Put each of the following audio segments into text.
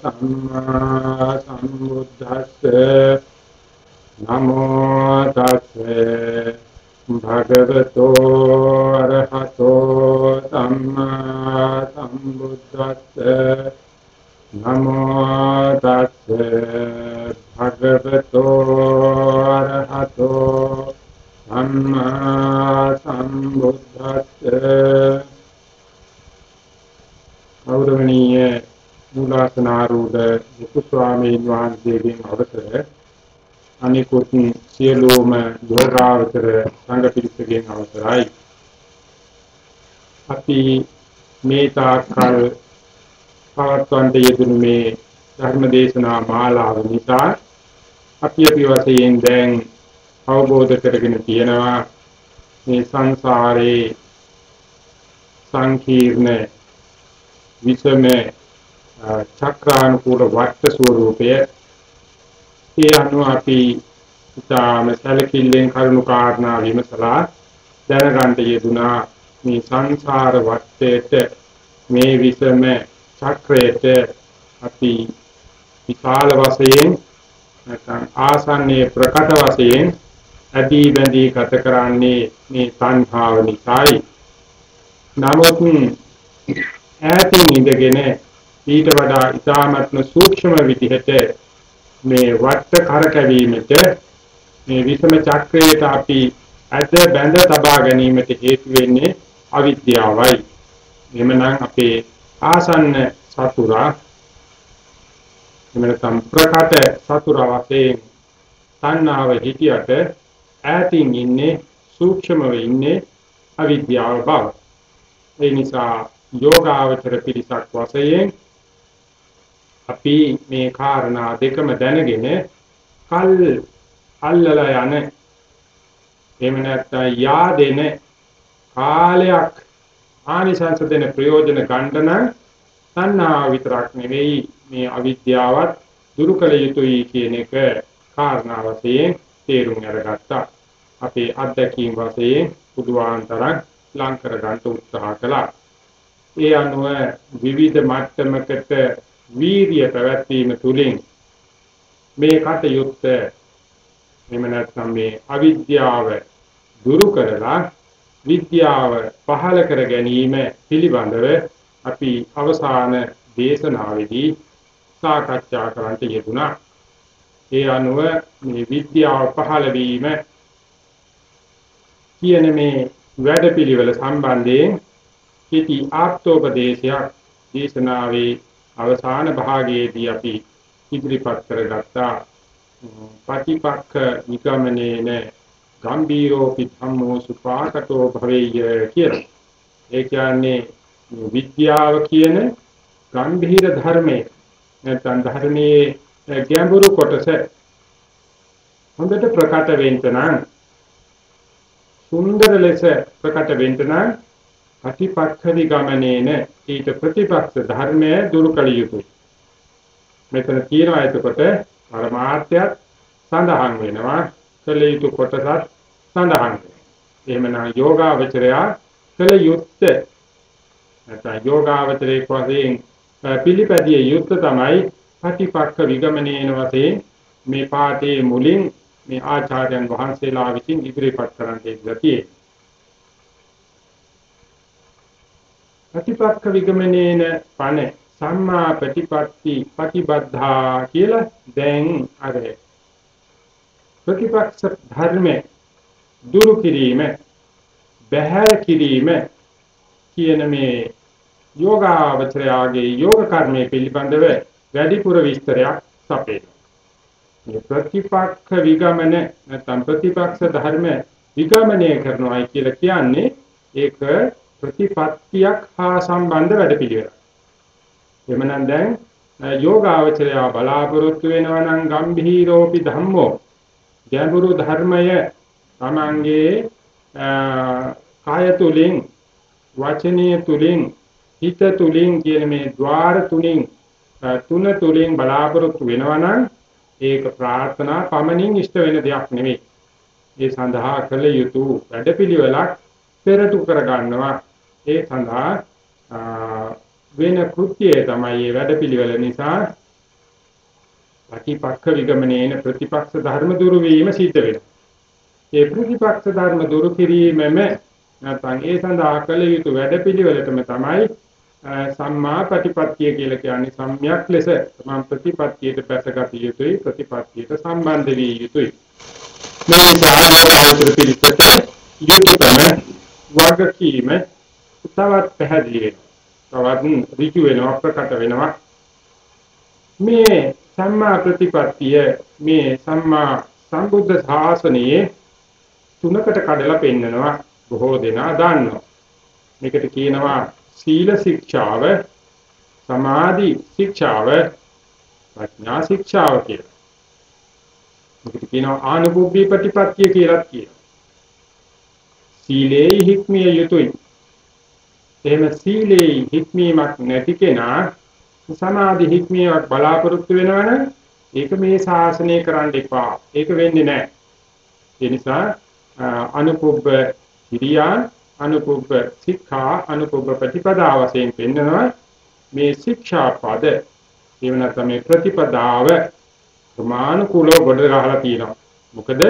සම්මා සම්බුද්දස්ස නමෝ තස්සේ භගවතෝ අරහතෝ සම්මා සම්බුද්දස්ස නමෝ තස්සේ භගවතෝ අරහතෝ සම්මා සම්බුද්දස්ස ගෞරවනීය මූලාසනාරූඪ මුතු ස්වාමීන් වහන්සේගෙන් අවසර අනිකුත් සියලුම යෝගාවචර සංඝ පිරිසගෙන් අවසරයි. අපි මේ තාක්කල් පවත්වන්ට යෙදුණු මේ ධර්ම දේශනා මාලාව නිසා අපි අපි වශයෙන් දැන් අවබෝධ කරගෙන තියෙනවා මේ සංසාරේ සංකීර්ණ විසම චක්‍රානුකූල වට ස්වરૂපය ඒ අනුව අපි ඉතාම සැලකිල්ලෙන් කරුණු කාරණා විමසලා දැනගන්න යෙදුනා මේ සංසාර වටේට මේ විසම චක්‍රයට අපි විශාල වශයෙන් නැත්නම් ආසන්නයේ ප්‍රකට වශයෙන් ඇදී බැඳී ගත කරන්නේ මේ සංඛාව නිසායි. නමුත් ඈතින් ඉඳගෙන ඊට වඩා ඉතාමත්ම සූක්ෂම විදිහට මේ වට කරකැවීමට මේ විසම චක්‍රයට අපි ඇද බැඳ තබා ගැනීමට හේතු වෙන්නේ අවිද්‍යාවයි. එමනම් අපේ ආසන්න සතුරා එමෙතන ප්‍රකට සතුරා වශයෙන් තණ්හාව හිතියට ඈතින් ඉන්නේ සූක්ෂමව ඉන්නේ අවිද්‍යාව බව. ඒ නිසා යෝගාවචර පිරිසක් වශයෙන් අපි මේ කාරණා දෙකම දැනගෙන කල් අල්ලලා යන එහෙම නැත්නම් yaadෙන කාලයක් ආනිසංස දෙන ප්‍රයෝජන ගන්න තණ්හා විතරක් නෙවෙයි මේ අවිද්‍යාවත් දුරු කළ යුතුයි කියන එක කාරණා වශයෙන් තේරුම් අරගත්තා. අපේ අත්දැකීම් වශයෙන් පුදුආන්තරක් ලං කර ගන්න උත්සාහ කළා. ඒ අනුව විවිධ මට්ටමකට වීර්ය පැවැත්වීම තුළින් මේ කටයුත්ත එහෙම නැත්නම් මේ අවිද්‍යාව දුරු කරලා විද්‍යාව පහළ කර ගැනීම පිළිබඳව අපි අවසාන දේශනාවේදී සාකච්ඡා කරන්නට යෙදුණා. ඒ අනුව මේ විද්‍යාව පහළ වීම කියන මේ වැඩපිළිවෙල සම්බන්ධයෙන් කිති ආත්මෝපදේශයක් දේශනාවේ අවසාන භාගයේදී අපි ඉදිරිපත් කරගත්තා පටිපක්ඛ නිගමනේන ගම්බීරෝ පිටම්මෝ සුපාකටෝ භවෙය්‍ය කියලා. ඒ කියන්නේ විද්‍යාව කියන ගම්භීර ධර්මයේ නැත්නම් ධර්මයේ ගැඹුරු කොටස හොඳට ප්‍රකට වෙන්න නම් සුන්දර ලෙස ප්‍රකට වෙන්න නම් ප්‍රතිපක්ෂ විගමනේන ඊට ප්‍රතිපක්ෂ ධර්මය දුරු කළ යුතුයි. මෙතන කියනවා එතකොට පරමාර්ථයත් සඳහන් වෙනවා කළ යුතු කොටසත් සඳහන් වෙනවා. එහෙමනම් යෝගාවචරයා කළ යුත්තේ නැත්නම් යෝගාවචරයේ වශයෙන් පිළිපැදිය යුත්ත තමයි ප්‍රතිපක්ෂ විගමනේන වශයෙන් මේ පාඩේ මුලින් මේ ආචාර්යයන් වහන්සේලා විසින් ඉදිරිපත් කරන්න ඉඳී ප්‍රතිපක්ඛ විගමනේන පන සම්මා ප්‍රතිපatti ප්‍රතිබද්ධා කියලා දැන් අර ප්‍රතිපක්ෂ ධර්මයේ දුරු කිරීම බහැර කිරීම කියන මේ යෝගාවචරයාගේ යෝග කර්මයේ පිළිබඳව වැඩිපුර විස්තරයක් සපේ. මේ ප්‍රතිපක්ඛ විගමන නැත්නම් ප්‍රතිපක්ෂ ධර්ම විගමනය කරනවායි කියලා කියන්නේ ඒක ප්‍රතිපත්තියක් හා සම්බන්ධ වැඩපිළිවෙලක්. එමනම් දැන් යෝගාවචරය බලාපොරොත්තු වෙනවා නම් ගම්භීරෝපි ධම්මෝ ගැඹුරු ධර්මය තමංගේ කාය තුලින් වචනීය තුලින් හිත තුලින් කියන මේ ద్వාර තුලින් තුන තුලින් බලාපොරොත්තු වෙනවා නම් ඒක ප්‍රාර්ථනා පමණින් ඉෂ්ට වෙන දෙයක් නෙවෙයි. ඒ සඳහා කළ යුතු වැඩපිළිවෙලක් පෙරටු කර ගන්නවා ඒ සඳහා වෙන කෘත්‍යය තමයි මේ වැඩපිළිවෙල නිසා ප්‍රතිපක්ඛ විගමනේන ප්‍රතිපක්ෂ ධර්ම දුරු වීම සිද්ධ වෙනවා. ඒ ප්‍රතිපක්ෂ ධර්ම දුරු කිරීමම නැත්නම් ඒ සඳහා කළ යුතු වැඩපිළිවෙලටම තමයි සම්මා ප්‍රතිපත්තිය කියලා කියන්නේ සම්‍යක් ලෙස මම ප්‍රතිපත්තියට පැසගත යුතුයි ප්‍රතිපත්තියට සම්බන්ධ විය යුතුයි මේ සාහනතර පිළිපෙත යුතුයම වගකීම තවත් පැහැදිලි වෙනවා තවත් ඍජු වෙනවා ප්‍රකට වෙනවා මේ සම්මා ප්‍රතිපත්තිය මේ සම්මා සම්බුද්ධ ශාසනයේ තුනකට කඩලා පෙන්නනවා බොහෝ දෙනා දන්නවා මේකට කියනවා සීල ශික්ෂාව සමාධි ශික්ෂාව ප්‍රඥා ශික්ෂාව කියලා. මොකද කියනවා ආනුභූපී ප්‍රතිපත්තිය කියලා කියනවා. සීලේ හික්මිය යුතුයි. එහෙම සීලේ හික්මීමක් නැති කෙනා සමාධි හික්මියක් බලාපොරොත්තු වෙනවනම් ඒක මේ ශාසනය කරන්න එපා. ඒක වෙන්නේ නැහැ. ඒ නිසා අනුපුබ්බ හිරියා අනුපුබ්බ සික්ඛා අනුපුබ්බ ප්‍රතිපදා වශයෙන් පෙන්වනවා මේ ශික්ෂා පද එහෙම නැත්නම් මේ ප්‍රතිපදාව ප්‍රමාණිකූලව ගොඩ ගහලා තියෙනවා මොකද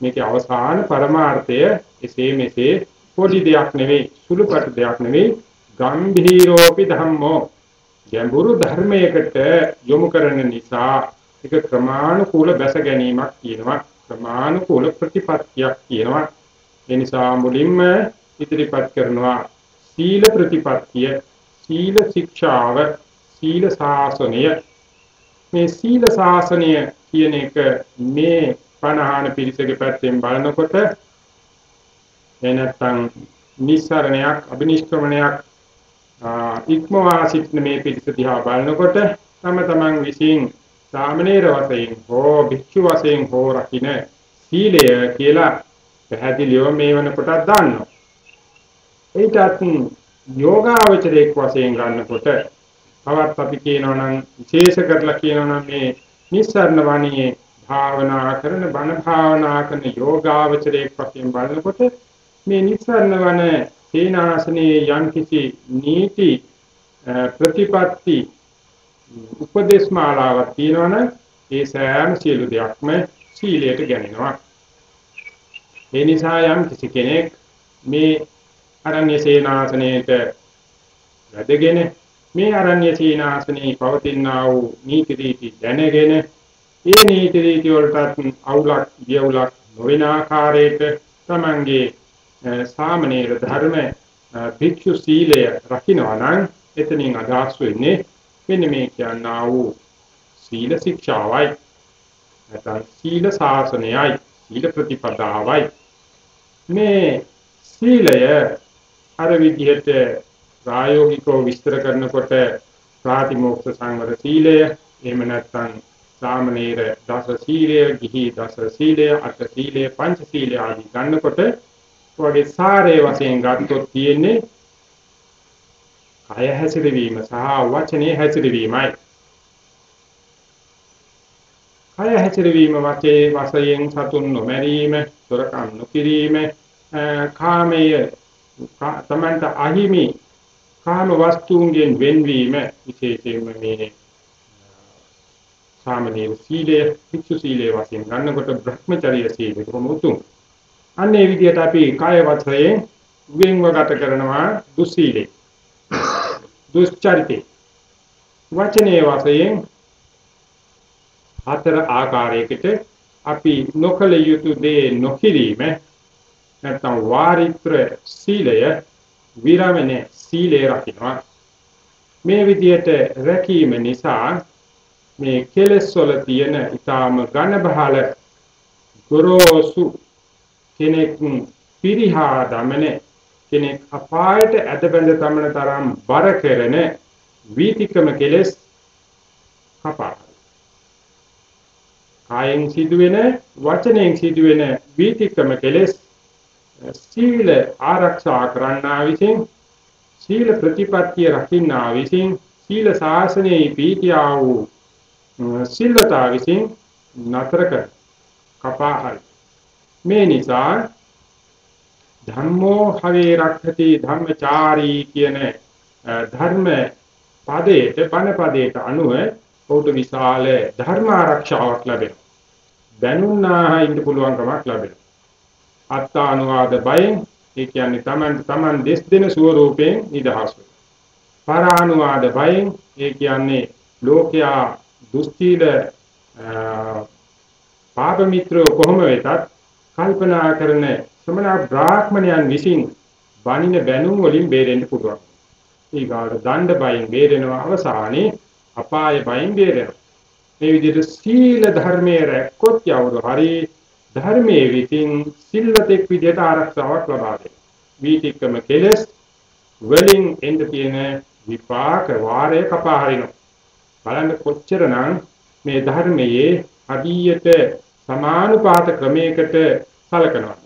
මේකේ අවසාන පරමාර්ථය එසේ මෙසේ පොඩි දෙයක් නෙවෙයි සුළුපටු දෙයක් නෙවෙයි. ගම්භීරෝපි ධම්මෝ. ගැඹුරු ධර්මයකට යොමු කරන නිසා ඒක ක්‍රමානුකූල බැස ගැනීමක් කියනවා. ක්‍රමානුකූල ප්‍රතිපත්තියක් කියනවා. ඒ නිසා මුලින්ම ඉදිරිපත් කරනවා සීල ප්‍රතිපත්තිය සීල ශික්ෂාව සීල ශාසනය. මේ සීල ශාසනය කියන එක මේ පණහාන පිරිසගේ පැත්තෙන් බලනකොට එනත්තම් නිස්සරණයක් අබිනිෂ්ක්‍රමණයක් ඉක්මවා සිටින මේ පිරිස දිහා බලනකොට තම තමන් විසින් සාමණේර වශයෙන් හෝ භික්ෂු වශයෙන් හෝ රකින්න සීලය කියලා පැහැදිලිව මේ වෙන කොටක් දාන්නවා. ඊටත් යෝගාවචරයක් වශයෙන් ගන්නකොට තවත් අපි කියනවා නම් විශේෂ කරලා කියනවා නම් මේ නිස්සරණ වණියේ භාවනා කරන බණ භාවනා කරන යෝගාවචරයක් වශයෙන් බලනකොට මේ නිස්සරණ වන සේනාසනයේ යම්කිසි නීති ප්‍රතිපatti උපදේශ මාලාවක් තියෙනවනේ ඒ සෑම සියලු දෙයක්ම සීලයට ගැනෙනවා. ඒ නිසා යම් කිසි කෙනෙක් මේ අරණ්‍ය සේනාසනයේට වැඩගෙන මේ අරණ්‍ය සේනාසනයේ පවතිනා වූ නීති රීති දැනගෙන ඒ නීති රීති වලට අවුලක් වියවුලක් නොවන ආකාරයට තමන්ගේ සාමනීර ධර්ම භික්ෂු සීලය රකින්නවා නම් එතනින් අදහස් වෙන්නේ මෙන්න මේ කියනා වූ සීල ශික්ෂාවයි. නැත්නම් සීල ශාසනයයි සීල ප්‍රතිපදාවයි. මේ සීලය අර විදිහට ප්‍රායෝගිකව විස්තර කරනකොට ප්‍රාතිමෝක්ෂ සංවර සීලය එහෙම නැත්නම් සාමනීර දස සීලය, ගිහි දස සීලය, අට සීලය, පංච සීලය ආදී ගන්නකොට වගේ සාරේ වශයෙන් ගත්තොත් තියෙන්නේ කය හැසිරවීම සහ වචනේ හැසිරවීමයි. කය හැසිරවීම වචේ වශයෙන් සතුන් නොමැරීම, සොරකම් නොකිරීම, කාමයේ තමන්ට අහිමි කාම වස්තුන්ගෙන් වෙන්වීම විශේෂයෙන්ම මේ සාමනීර සීලය පිච්චු සීලය වශයෙන් ගන්නකොට භ්‍රමචර්ය සීලය කොමුතුම් අන්නේ විදිහට අපි කාය වස්ත්‍රයෙන් වෙන්ව ගත කරනවා දුස්සීලේ. දුස්චරිතේ. වචනේ වශයෙන් හතර ආකාරයකට අපි නොකල යුතු දේ නොකිරීම නැත්නම් වාරිත්‍ර සීලය විරමණය සීලය රකින්නවා. මේ විදිහට රැකීම නිසා මේ කෙලස් වල තියෙන ඊටාම ඝන බහල ගොරෝසු කෙනෙක් පිරිහා දමන කෙනෙක් අපායට ඇදබැඳ තමන තරම් බර කරන වීතිකම කෙලස් කපා. කායෙන් සිදුවෙන වචනයෙන් සිදුවෙන වීතිකම කෙලස් සීල ආරක්ෂා කරන්නා විසින් සීල ප්‍රතිපත්තිය රකින්නා විසින් සීල ශාසනයේ පීතියා වූ සිල්වතා විසින් නතර කර කපාහල් මේ නිසා ධම්මෝ හවේ රක්ඛති ධම්මචාරී කියන ධර්ම පදයට බණ පදයට අනුව ඔහුට විශාල ධර්ම ආරක්ෂාවක් ලැබෙනවා. දැනුණාහ ඉන්න පුළුවන්කමක් ලැබෙනවා. අත්තානුවාද බයෙන් ඒ කියන්නේ Taman Taman දෙස් දෙන ස්වරූපයෙන් නිදහස් වෙනවා. පරානුවාද බයෙන් ඒ කියන්නේ ලෝකයා දුස්තිල පාප මිත්‍රෝ කොහොම වෙතත් කල්පනා කරන ශ්‍රමණ බ්‍රාහ්මණයන් විසින් බණින බැනුම් වලින් බේරෙන්න පුළුවන්. ඊගාට දණ්ඩ බයෙන් බේරෙනවා අවසානයේ අපාය බයෙන් බේරෙනවා. මේ විදිහට සීල ධර්මයේ රැක්කොත් යවුරු හරි ධර්මයේ විසින් සිල්වතෙක් විදිහට ආරක්ෂාවක් ලබා දෙනවා. වීතික්කම කෙලස් වලින් එන්න තියෙන විපාක වාරය කපා හරිනවා. බලන්න කොච්චරනම් මේ ධර්මයේ අඩියට සමානුපාත ක්‍රමයකට සලකනවා.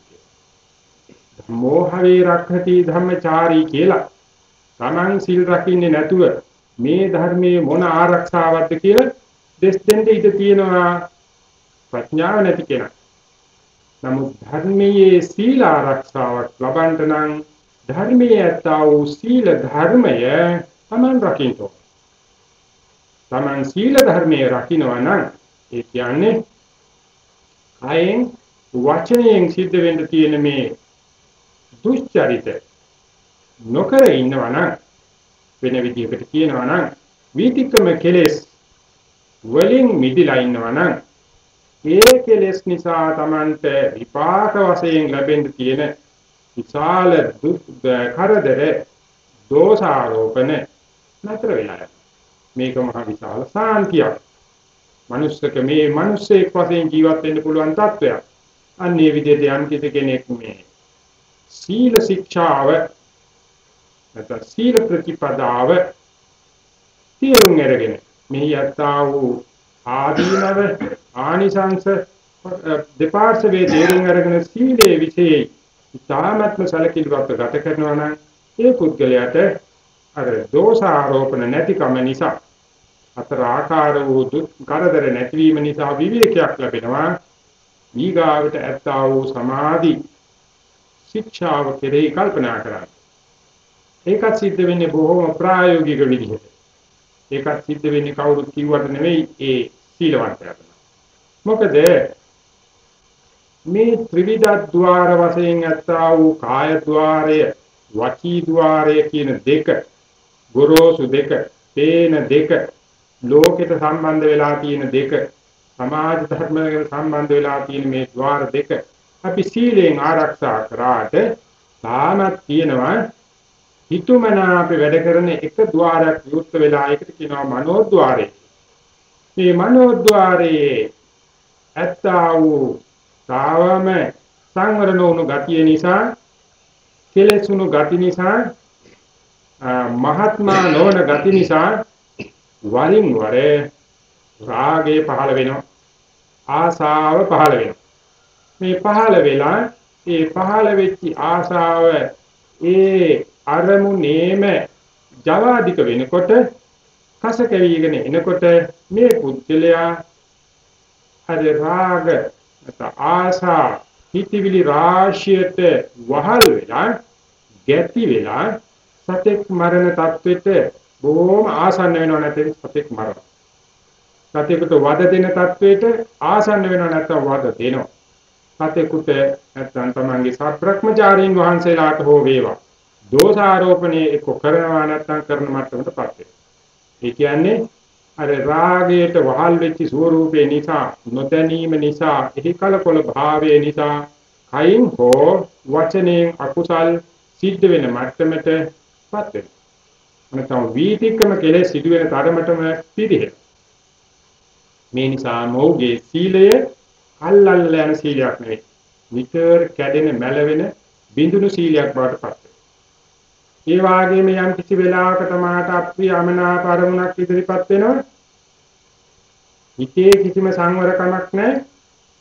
මෝහවේ රක්ඛති ධම්මචාරී කියලා Taman සිල් රකින්නේ නැතුව මේ ධර්මයේ මොන ආරක්ෂාවක්ද කියලා දෙස් දෙන්න ඉඩ තියෙනවා ප්‍රඥාව නැති කෙනා. නමුත් ධර්මයේ සීල ආරක්ෂාවක් ලබන්න නම් ධර්මයේ ඇත්තා වූ සීල ධර්මය Taman රකින්න Taman සීල ධර්මයේ රකින්නවා නම් ඒ කියන්නේ කයෙන් වචනයෙන් සිද්ධ වෙන්න තියෙන මේ දුෂ්චරිත නොකර ඉන්නවා නම් වෙන විදිහකට කියනවා නම් වීතික්‍රම කෙලෙස් වලින් මිදලා ඉන්නවා නම් ඒ කෙලෙස් නිසා Tamanට විපාක වශයෙන් ලැබෙන්න තියෙන විශාල කරදර දෝෂාරෝපණ නතර වෙලා මේක මහ විශාල සාන්තියක්. මනුස්සක මේ මිනිස්සෙක් වශයෙන් ජීවත් වෙන්න පුළුවන් තත්වයක්. අන්නේ විදිහට යම් කෙනෙක් මේ සීල ශික්ෂාව නැත්නම් සීල ප්‍රතිපදාව තේරුම් අරගෙන මේ යත්තා වූ ආදීනව ආනිසංස දෙපාර්ශවයේ තේරුම් අරගෙන සීලේ විශේෂයි. ඉතාමත්ම සැලකිලිවත් ගත කරනවා නම් ඒ පුද්ගලයාට අර දෝෂාරෝපණ නැතිකම නිසා හතර ආකාර වූ දුක් කරදර නැතිවීම නිසා විවේකයක් ලැබෙනවා. ඊගාවට ඇත්තා වූ සමාධි ශික්ෂාව කෙරෙහි කල්පනා කරන්න. ඒකත් සිද්ධ වෙන්නේ බොහෝම ප්‍රායෝගික විදිහට. ඒකත් සිද්ධ වෙන්නේ කවුරුත් කිව්වට නෙවෙයි ඒ සීලවන්තයාට මොකද මේ ත්‍රිවිධ ద్వාර වශයෙන් ඇත්තා වූ කාය ద్వාරය වචී ద్వාරය කියන දෙක ගොරෝසු දෙක තේන දෙක ලෝකයට සම්බන්ධ වෙලා තියෙන දෙක සමාජ ධර්මයකට සම්බන්ධ වෙලා තියෙන මේ ద్వාර දෙක අපි සීලයෙන් ආරක්ෂා කරාට තාමත් කියනවා හිතුමනා අපි වැඩ කරන එක ద్వාරයක් විවුර්ත වෙලා ඒකට කියනවා මනෝද්්වාරය මේ මනෝද්්වාරයේ ඇත්තා වූ තාවම සංවර නොවුණු ගතිය නිසා කෙලෙසුණු ගති නිසා මහත්මා නොවන ගති නිසා වරින් වර රාගය පහළ වෙනවා. ආසාව පහළ වෙනවා. මේ පහළ වෙලා ඒ පහළ වෙච්ච ආසාව ඒ අරමුණේම ජවාදික වෙනකොට කස කැවිගෙන එනකොට මේ පුද්ගලයා අර රාග ආසා හිතවිලි රාශියට වහල් වෙලා ගැති වෙලා සතෙක් මරණ තත්වෙට බොහොම ආසන්න වෙනව නැත්නම් සතෙක් මරන සතෙකුට වද දෙන තත්වෙට ආසන්න වෙනව නැත්නම් වද දෙනවා සතෙකුට නැත්නම් තමන්ගේ සත්‍බ්‍රහ්මචාරීන් වහන්සේලාට හෝ වේවා දෝෂාරෝපණය එක්ක කරනවා නැත්නම් කරන මට්ටමටපත් වෙනවා. ඒ කියන්නේ අර රාගයට වහල් වෙච්ච ස්වરૂපේ නිසා නොදැනීම නිසා එහි කලකොල භාවයේ නිසා කයින් හෝ වචනයෙන් අකුසල් සිද්ධ වෙන මට්ටමටපත් වෙනවා. නැත්නම් වීතික්‍රම කෙලෙස් සිදුවෙන තරමටම පිරිහෙන. මේ නිසා මොහුගේ සීලය අල්ලල්ල යන සීලයක් නෙවෙයි. නිතර කැඩෙන මැලවෙන බිඳුණු සීලයක් බවට පත් ඒ වාගේම යම් කිසි වෙලාවක තමාට අප්‍රිය අමනාප අරමුණක් ඉදිරිපත් වෙනවා. හිතේ කිසිම සංවරකමක් නැහැ.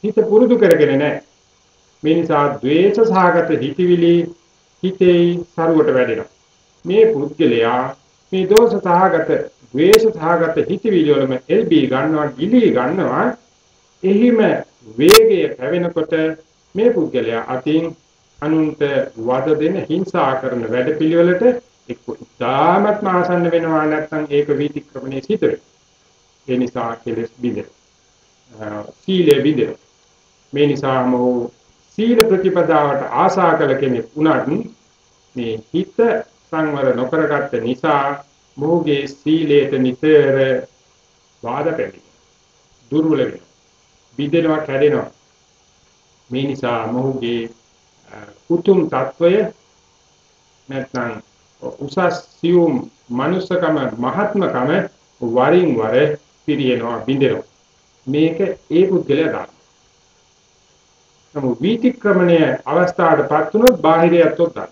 හිත පුරුදු කරගෙන නැහැ. මේ නිසා ද්වේෂ සහගත හිතවිලි හිතේ සරුවට වැඩෙනවා. මේ පුද්ගලයා මේ දෝෂ සහගත ද්වේෂ සහගත හිතවිලි වලම එල්බී ගන්නවා, ගිලී ගන්නවා. එහිම වේගය පැවෙනකොට මේ පුද්ගලයා අතින් අනුන්ට වද දෙන හිංසා කරන වැඩපිළිවෙලට එක්ක ඉතාමත්ම ආසන්න වෙනවා නැත්නම් ඒක වීතික්‍රමණය සිදු වෙනවා. ඒ නිසා කෙලස් බිඳෙන. සීලය බිඳෙන. මේ නිසාම සීල ප්‍රතිපදාවට ආශා කළ කෙනෙක් වුණත් මේ හිත සංවර නොකරගත්ත නිසා මොහුගේ සීලයට නිතර බාධා පැමිණෙනවා. දුර්වල වෙනවා. බිඳෙනවා කැඩෙනවා. මේ නිසා මොහුගේ කුතුම් తত্ত্বය නැත්නම් උසස් සියුම් මනුස්සකම මහත්මකම වරින් වර පිරියනවා බිඳෙනවා. මේක ඒ පුද්ගලයා ගන්න. නමුත් වීතික්‍රමණය අවස්ථාවටපත් වුණොත් බාහිරයත් උත්තර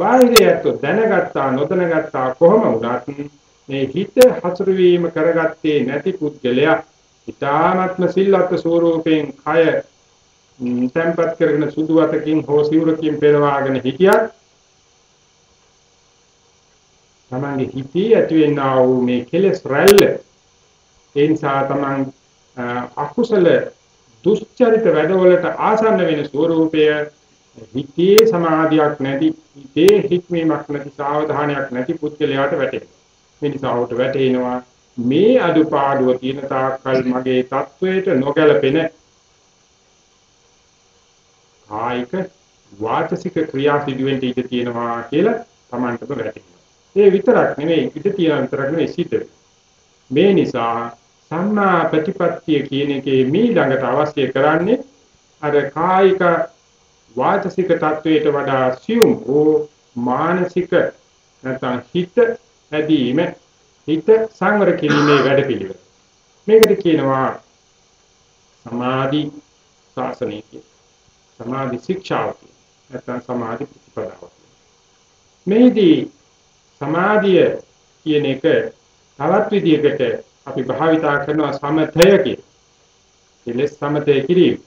බාහිරයත් දැනගත්තා නොදැනගත්තා කොහොම වුණත් මේ හිත හසුරු වීම කරගත්තේ නැති පුද්ගලයා ඊ타ත්ම සිල්වත් ස්වරූපයෙන් කය tempat කරගෙන සුදු අතකින් හෝ සිවුරකින් පෙරවාගෙන හිටියත් තමන්ගේ හිතේ ඇතිවෙනා වූ මේ කෙලෙස් රැල්ල ඒ නිසා තමන් අකුසල දුෂ්චරිත වැඩවලට ආසන්න වෙන ස්වરૂපය හිතේ සමාධියක් නැති හිතේ හික්මීමක් නැති සාවධානයක් නැති පුද්ගලයාට වැටෙනවා. මේ නිසා ඔහුට වැටෙනවා මේ අදුපාඩුව තියෙන තාක්කල් මගේ தത്വයට නොගැලපෙන කායික වාචසික ක්‍රියා සිදුවෙන්න ඉඩ තියෙනවා කියලා Tamanටම වැටෙනවා. ඒ විතරක් නෙමෙයි ඉඩ තියෙන විතරක් නෙමෙයි සිද්ධ මේ නිසා සම්මා ප්‍රතිපත්තිය කියන එකේ මේ ළඟට අවශ්‍ය කරන්නේ අර කායික වාචසික තත්වයට වඩා සියුම් ඕ මානසික නැත්නම් හිත ඇදීම හිත සංවර කිරීමේ වැඩපිළිවෙල. මේකට කියනවා සමාධි ශාසනය කියලා. සමාධි ශික්ෂාව නැත්නම් සමාධි ප්‍රතිපදාව. මේදී සමාධිය කියන එක තවත් විදියකට අපි භාවිතා කරනවා සමතය කිය. කෙලෙස් සමතය කිරීම.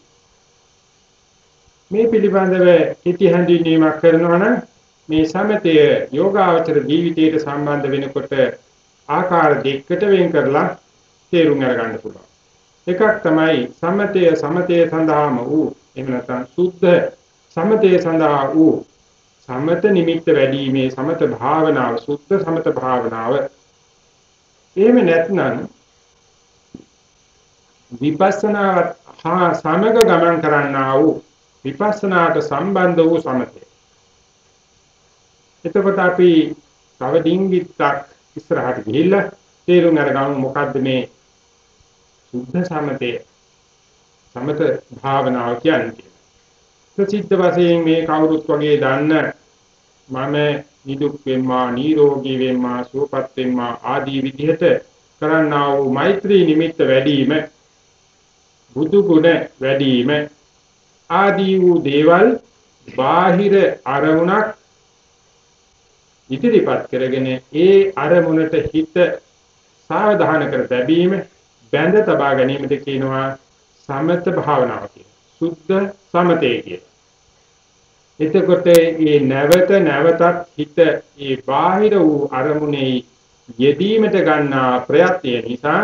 මේ පිළිබඳව කිති හැඳින්වීමක් කරනවා නම් මේ සමතය යෝගාවචර ජීවිතයට සම්බන්ධ වෙනකොට ආකාර දෙකකට වෙන් කරලා තේරුම් අරගන්න පුළුවන්. එකක් තමයි සමතය සමතය සඳහාම වූ එහෙම නැත්නම් සුද්ධ සමතය සඳහා වූ සමත නිමිත්ත වැඩිීමේ සමත භාවනාව සුද්ධ සමත භාවනාව එහෙම නැත්නම් විපස්සනා හා සමග ගමන් කරන්නා වූ විපස්සනාට සම්බන්ධ වූ සමතය. එතකොට අපි තව ඩිංගිත්තක් ඉස්සරහට ගිහිල්ලා තේරුම් අරගමු මොකද්ද මේ සුද්ධ සමතය සමත භාවනාව කියන්නේ. ප්‍රසිද්ධ වශයෙන් මේ කවුරුත් වගේ දන්න මම නිදුක් වෙම්මා නිරෝගී වෙම්මා සුවපත් වෙම්මා ආදී විදිහට කරන්නා වූ මෛත්‍රී නිමිත්ත වැඩිම බුදු ගුණ වැඩිම ආදී වූ දේවල් බාහිර අරමුණක් ඉදිරිපත් කරගෙන ඒ අරමුණට හිත සාවධාන කර බැබීම බැඳ තබා ගැනීමද කියනවා සමත භාවනාව කියලා. සුද්ධ සමතේ කියලා. එතකොට මේ නැවත නැවතත් හිත මේ බාහිර වූ අරමුණේ යෙදීමට ගන්නා ප්‍රයත්නය නිසා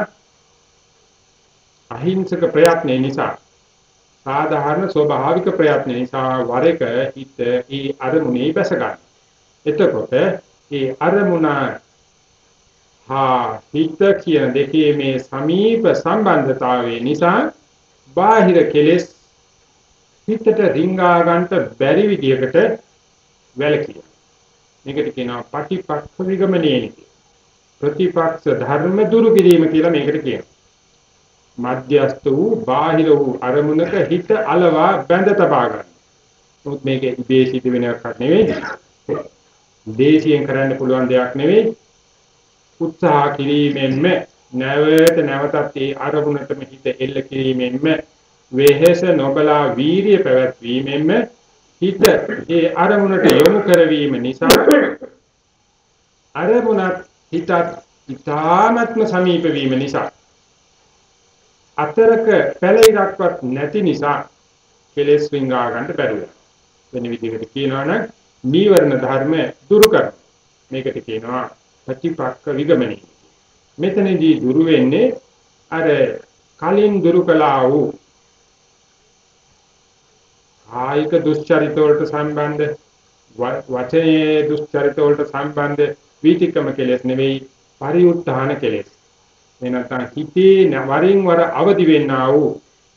අහිංසක ප්‍රයත්නය නිසා සාධාරණ ස්වභාවික ප්‍රයත්න නිසා වර එක හිත ඒ අරමුණේ බැස ගන්න. එතකොට ඒ අරමුණ හා හිත කියන දෙකේ මේ සමීප සම්බන්ධතාවය නිසා බාහිර කෙලෙස් හිතට රිංගා ගන්නට බැරි විදියකට වැළකීම. මේකට කියනවා පටිපක්ඛ විගමනේනි. ප්‍රතිපක්ෂ ධර්ම දුරු කිරීම කියලා මේකට කියනවා. මධ්‍යස්ත වූ බාහිර වූ අරමුණක හිත අලවා බැඳ තබා ගන්න. මොකද මේක ඉබේ සිද්ධ වෙන එකක් නෙවෙයි. දේශයෙන් කරන්න පුළුවන් දෙයක් නෙවෙයි. උත්සාහ කිරීමෙන්ම නැවත නැවතත් ඒ අරමුණටම හිත එල්ල කිරීමෙන්ම වෙහෙස නොබලා වීරිය පැවැත්වීමෙන්ම හිත ඒ අරමුණට යොමු කරවීම නිසා අරමුණත් හිතත් ඊ타ත්ම සමීප වීම නිසා අතරක පැලිරක්වත් නැති නිසා කෙලෙස් වින්ගා ගන්න බැරුව. වෙන විදිහකට කියනවා නම් නීවරණ ධර්ම දුරු කර මේකට කියනවා ප්‍රතිපක්ක විගමනයි. මෙතනදී දුරු වෙන්නේ අර කලින් දුරු කළා වූ කායික දුස්චරිත වලට සම්බන්ධ වචනේ දුස්චරිත වලට සම්බන්ධ වීතිකම කෙලෙස් නෙවෙයි පරිඋත්ථාන කෙලෙස්. එනතන හිතේ වරින් වර අවදි වෙන්නා වූ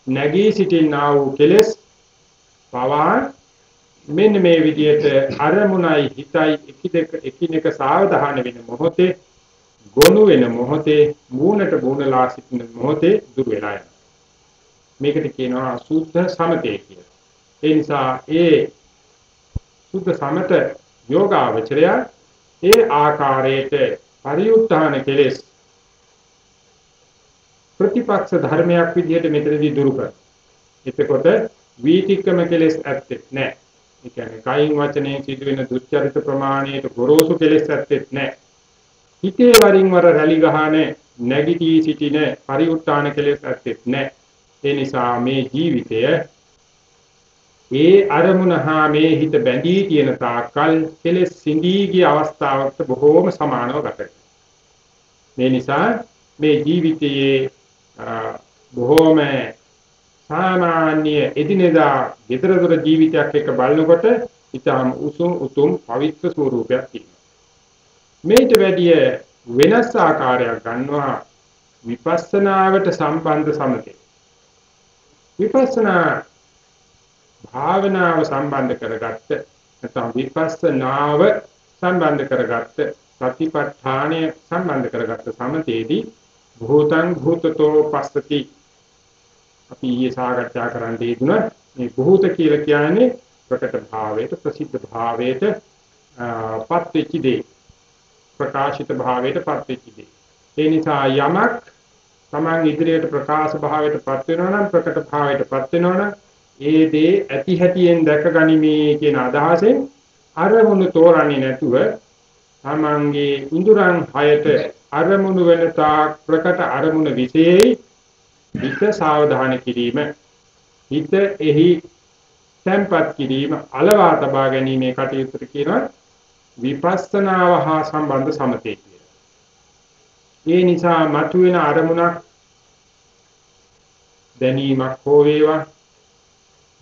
නැගී සිටින්නා වූ කෙලෙස් පවා මෙන්න මේ විදිහට අරමුණයි හිතයි එකිනෙක එකිනෙක සාවධාන වෙන මොහොතේ ගොනු වෙන මොහොතේ මූණට මූණලා සිටින මොහොතේ දුර වෙලා යනවා. මේකට කියනවා සුද්ධ සමතේ කියලා. ඒ නිසා ඒ සුද්ධ සමත යෝගාවචරය ඒ ආකාරයට පරිඋත්ථාන කෙලෙස් ප්‍රතිපක්ෂ ධර්මයක් විදිහට මෙතනදී දුරු කර. එතකොට වීතික්කම කෙලෙස් ඇත්තේ නැහැ. ඒ කියන්නේ කයින් වචනයෙන් සිදුවෙන දුස්චරිත ප්‍රමාණයට ගොරෝසු කෙලෙස් ඇත්තේ නැහැ. හිතේ වරින් වර රැලි ගහන නැගිටී සිටින පරිඋත්ථාන කෙලෙස් ඇත්තේ නැහැ. ඒ නිසා මේ ජීවිතය ඒ අරමුණ හා මේ හිත බැඳී තියෙන තාක්කල් කෙලෙස් සිඳී ගිය අවස්ථාවකට බොහෝම සමානව ගත මේ නිසා මේ ජීවිතයේ බොහෝම සාමාන්‍ය එදිනෙදා ගෙදරදොර ජීවිතයක් එක්ක බලනකොට ඊටම උසුම් උතුම් පවිත්‍ර ස්වරූපයක් තියෙනවා. මේට වැඩිය වෙනස් ආකාරයක් ගන්නවා විපස්සනාවට සම්බන්ධ සමතේ. විපස්සනා භාවනාව සම්බන්ධ කරගත්ත නැත්නම් විපස්සනාව සම්බන්ධ කරගත්ත ප්‍රතිපත්තාණය සම්බන්ධ කරගත්ත සමතේදී භූතං භූතතෝ පස්සති. අපි ඊයේ සාකච්ඡා කරන්න දීදුන මේ භූත කියලා කියන්නේ ප්‍රකට භාවයට ප්‍රසිද්ධ භාවයට පත් වෙච්ච දේ. ප්‍රකාශිත භාවයට පත් වෙච්ච දේ. ඒ නිසා යමක් Taman ඉදිරියට ප්‍රකාශ භාවයට පත් වෙනවා නම් ප්‍රකට භාවයට පත් වෙනවා නම් ඒ දේ ඇති හැටියෙන් දැක ගනිමේ කියන අදහසෙන් අරමුණු තෝරන්නේ නැතුව Tamanගේ ඉඳුරන් හයට අරමුණු වෙන තාක් ප්‍රකට අරමුණ විශේෂයි හිත සාවධාන කිරීම හිත එහි තැම්පත් කිරීම අලවා තබා ගැනීමේ කටයුතු කියනවා විපස්සනාව හා සම්බන්ධ සමතේ කියලා. ඒ නිසා මතුවෙන අරමුණක් දැනීමක් හෝ වේවා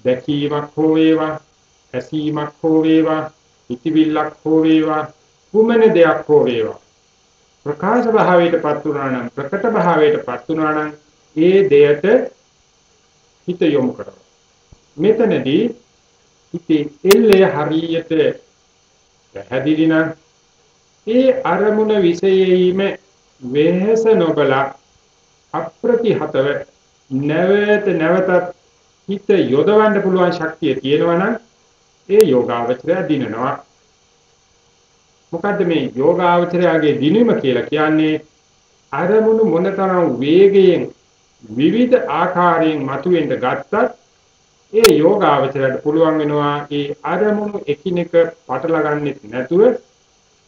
දැකීමක් හෝ වේවා ඇසීමක් හෝ වේවා ඉතිවිල්ලක් හෝ වේවා කුමන දෙයක් හෝ වේවා ප්‍රකාශ භාවයටපත් වුණා නම් ප්‍රකට භාවයටපත් වුණා නම් ඒ දෙයට හිත යොමු කරනවා. මෙතනදී හිතේ එල්ලේ හරියට පැහැදිලි නම් ඒ අරමුණ විශේෂයෙන්ම වෙහස නොබලා අප්‍රතිහතව නැවත නැවතත් හිත යොදවන්න පුළුවන් ශක්තිය තියෙනවා නම් ඒ යෝගාවචරය දිනනවා. මොකද්ද මේ යෝගාවචරයගේ දිනීම කියලා කියන්නේ අරමුණු මොනතරම් වේගයෙන් විවිධ ආකාරයෙන් මතුවෙන්න ගත්තත් ඒ යෝගාවචරයට පුළුවන් වෙනවා ඒ අරමුණු එකිනෙක පටල ගන්නෙත් නැතුව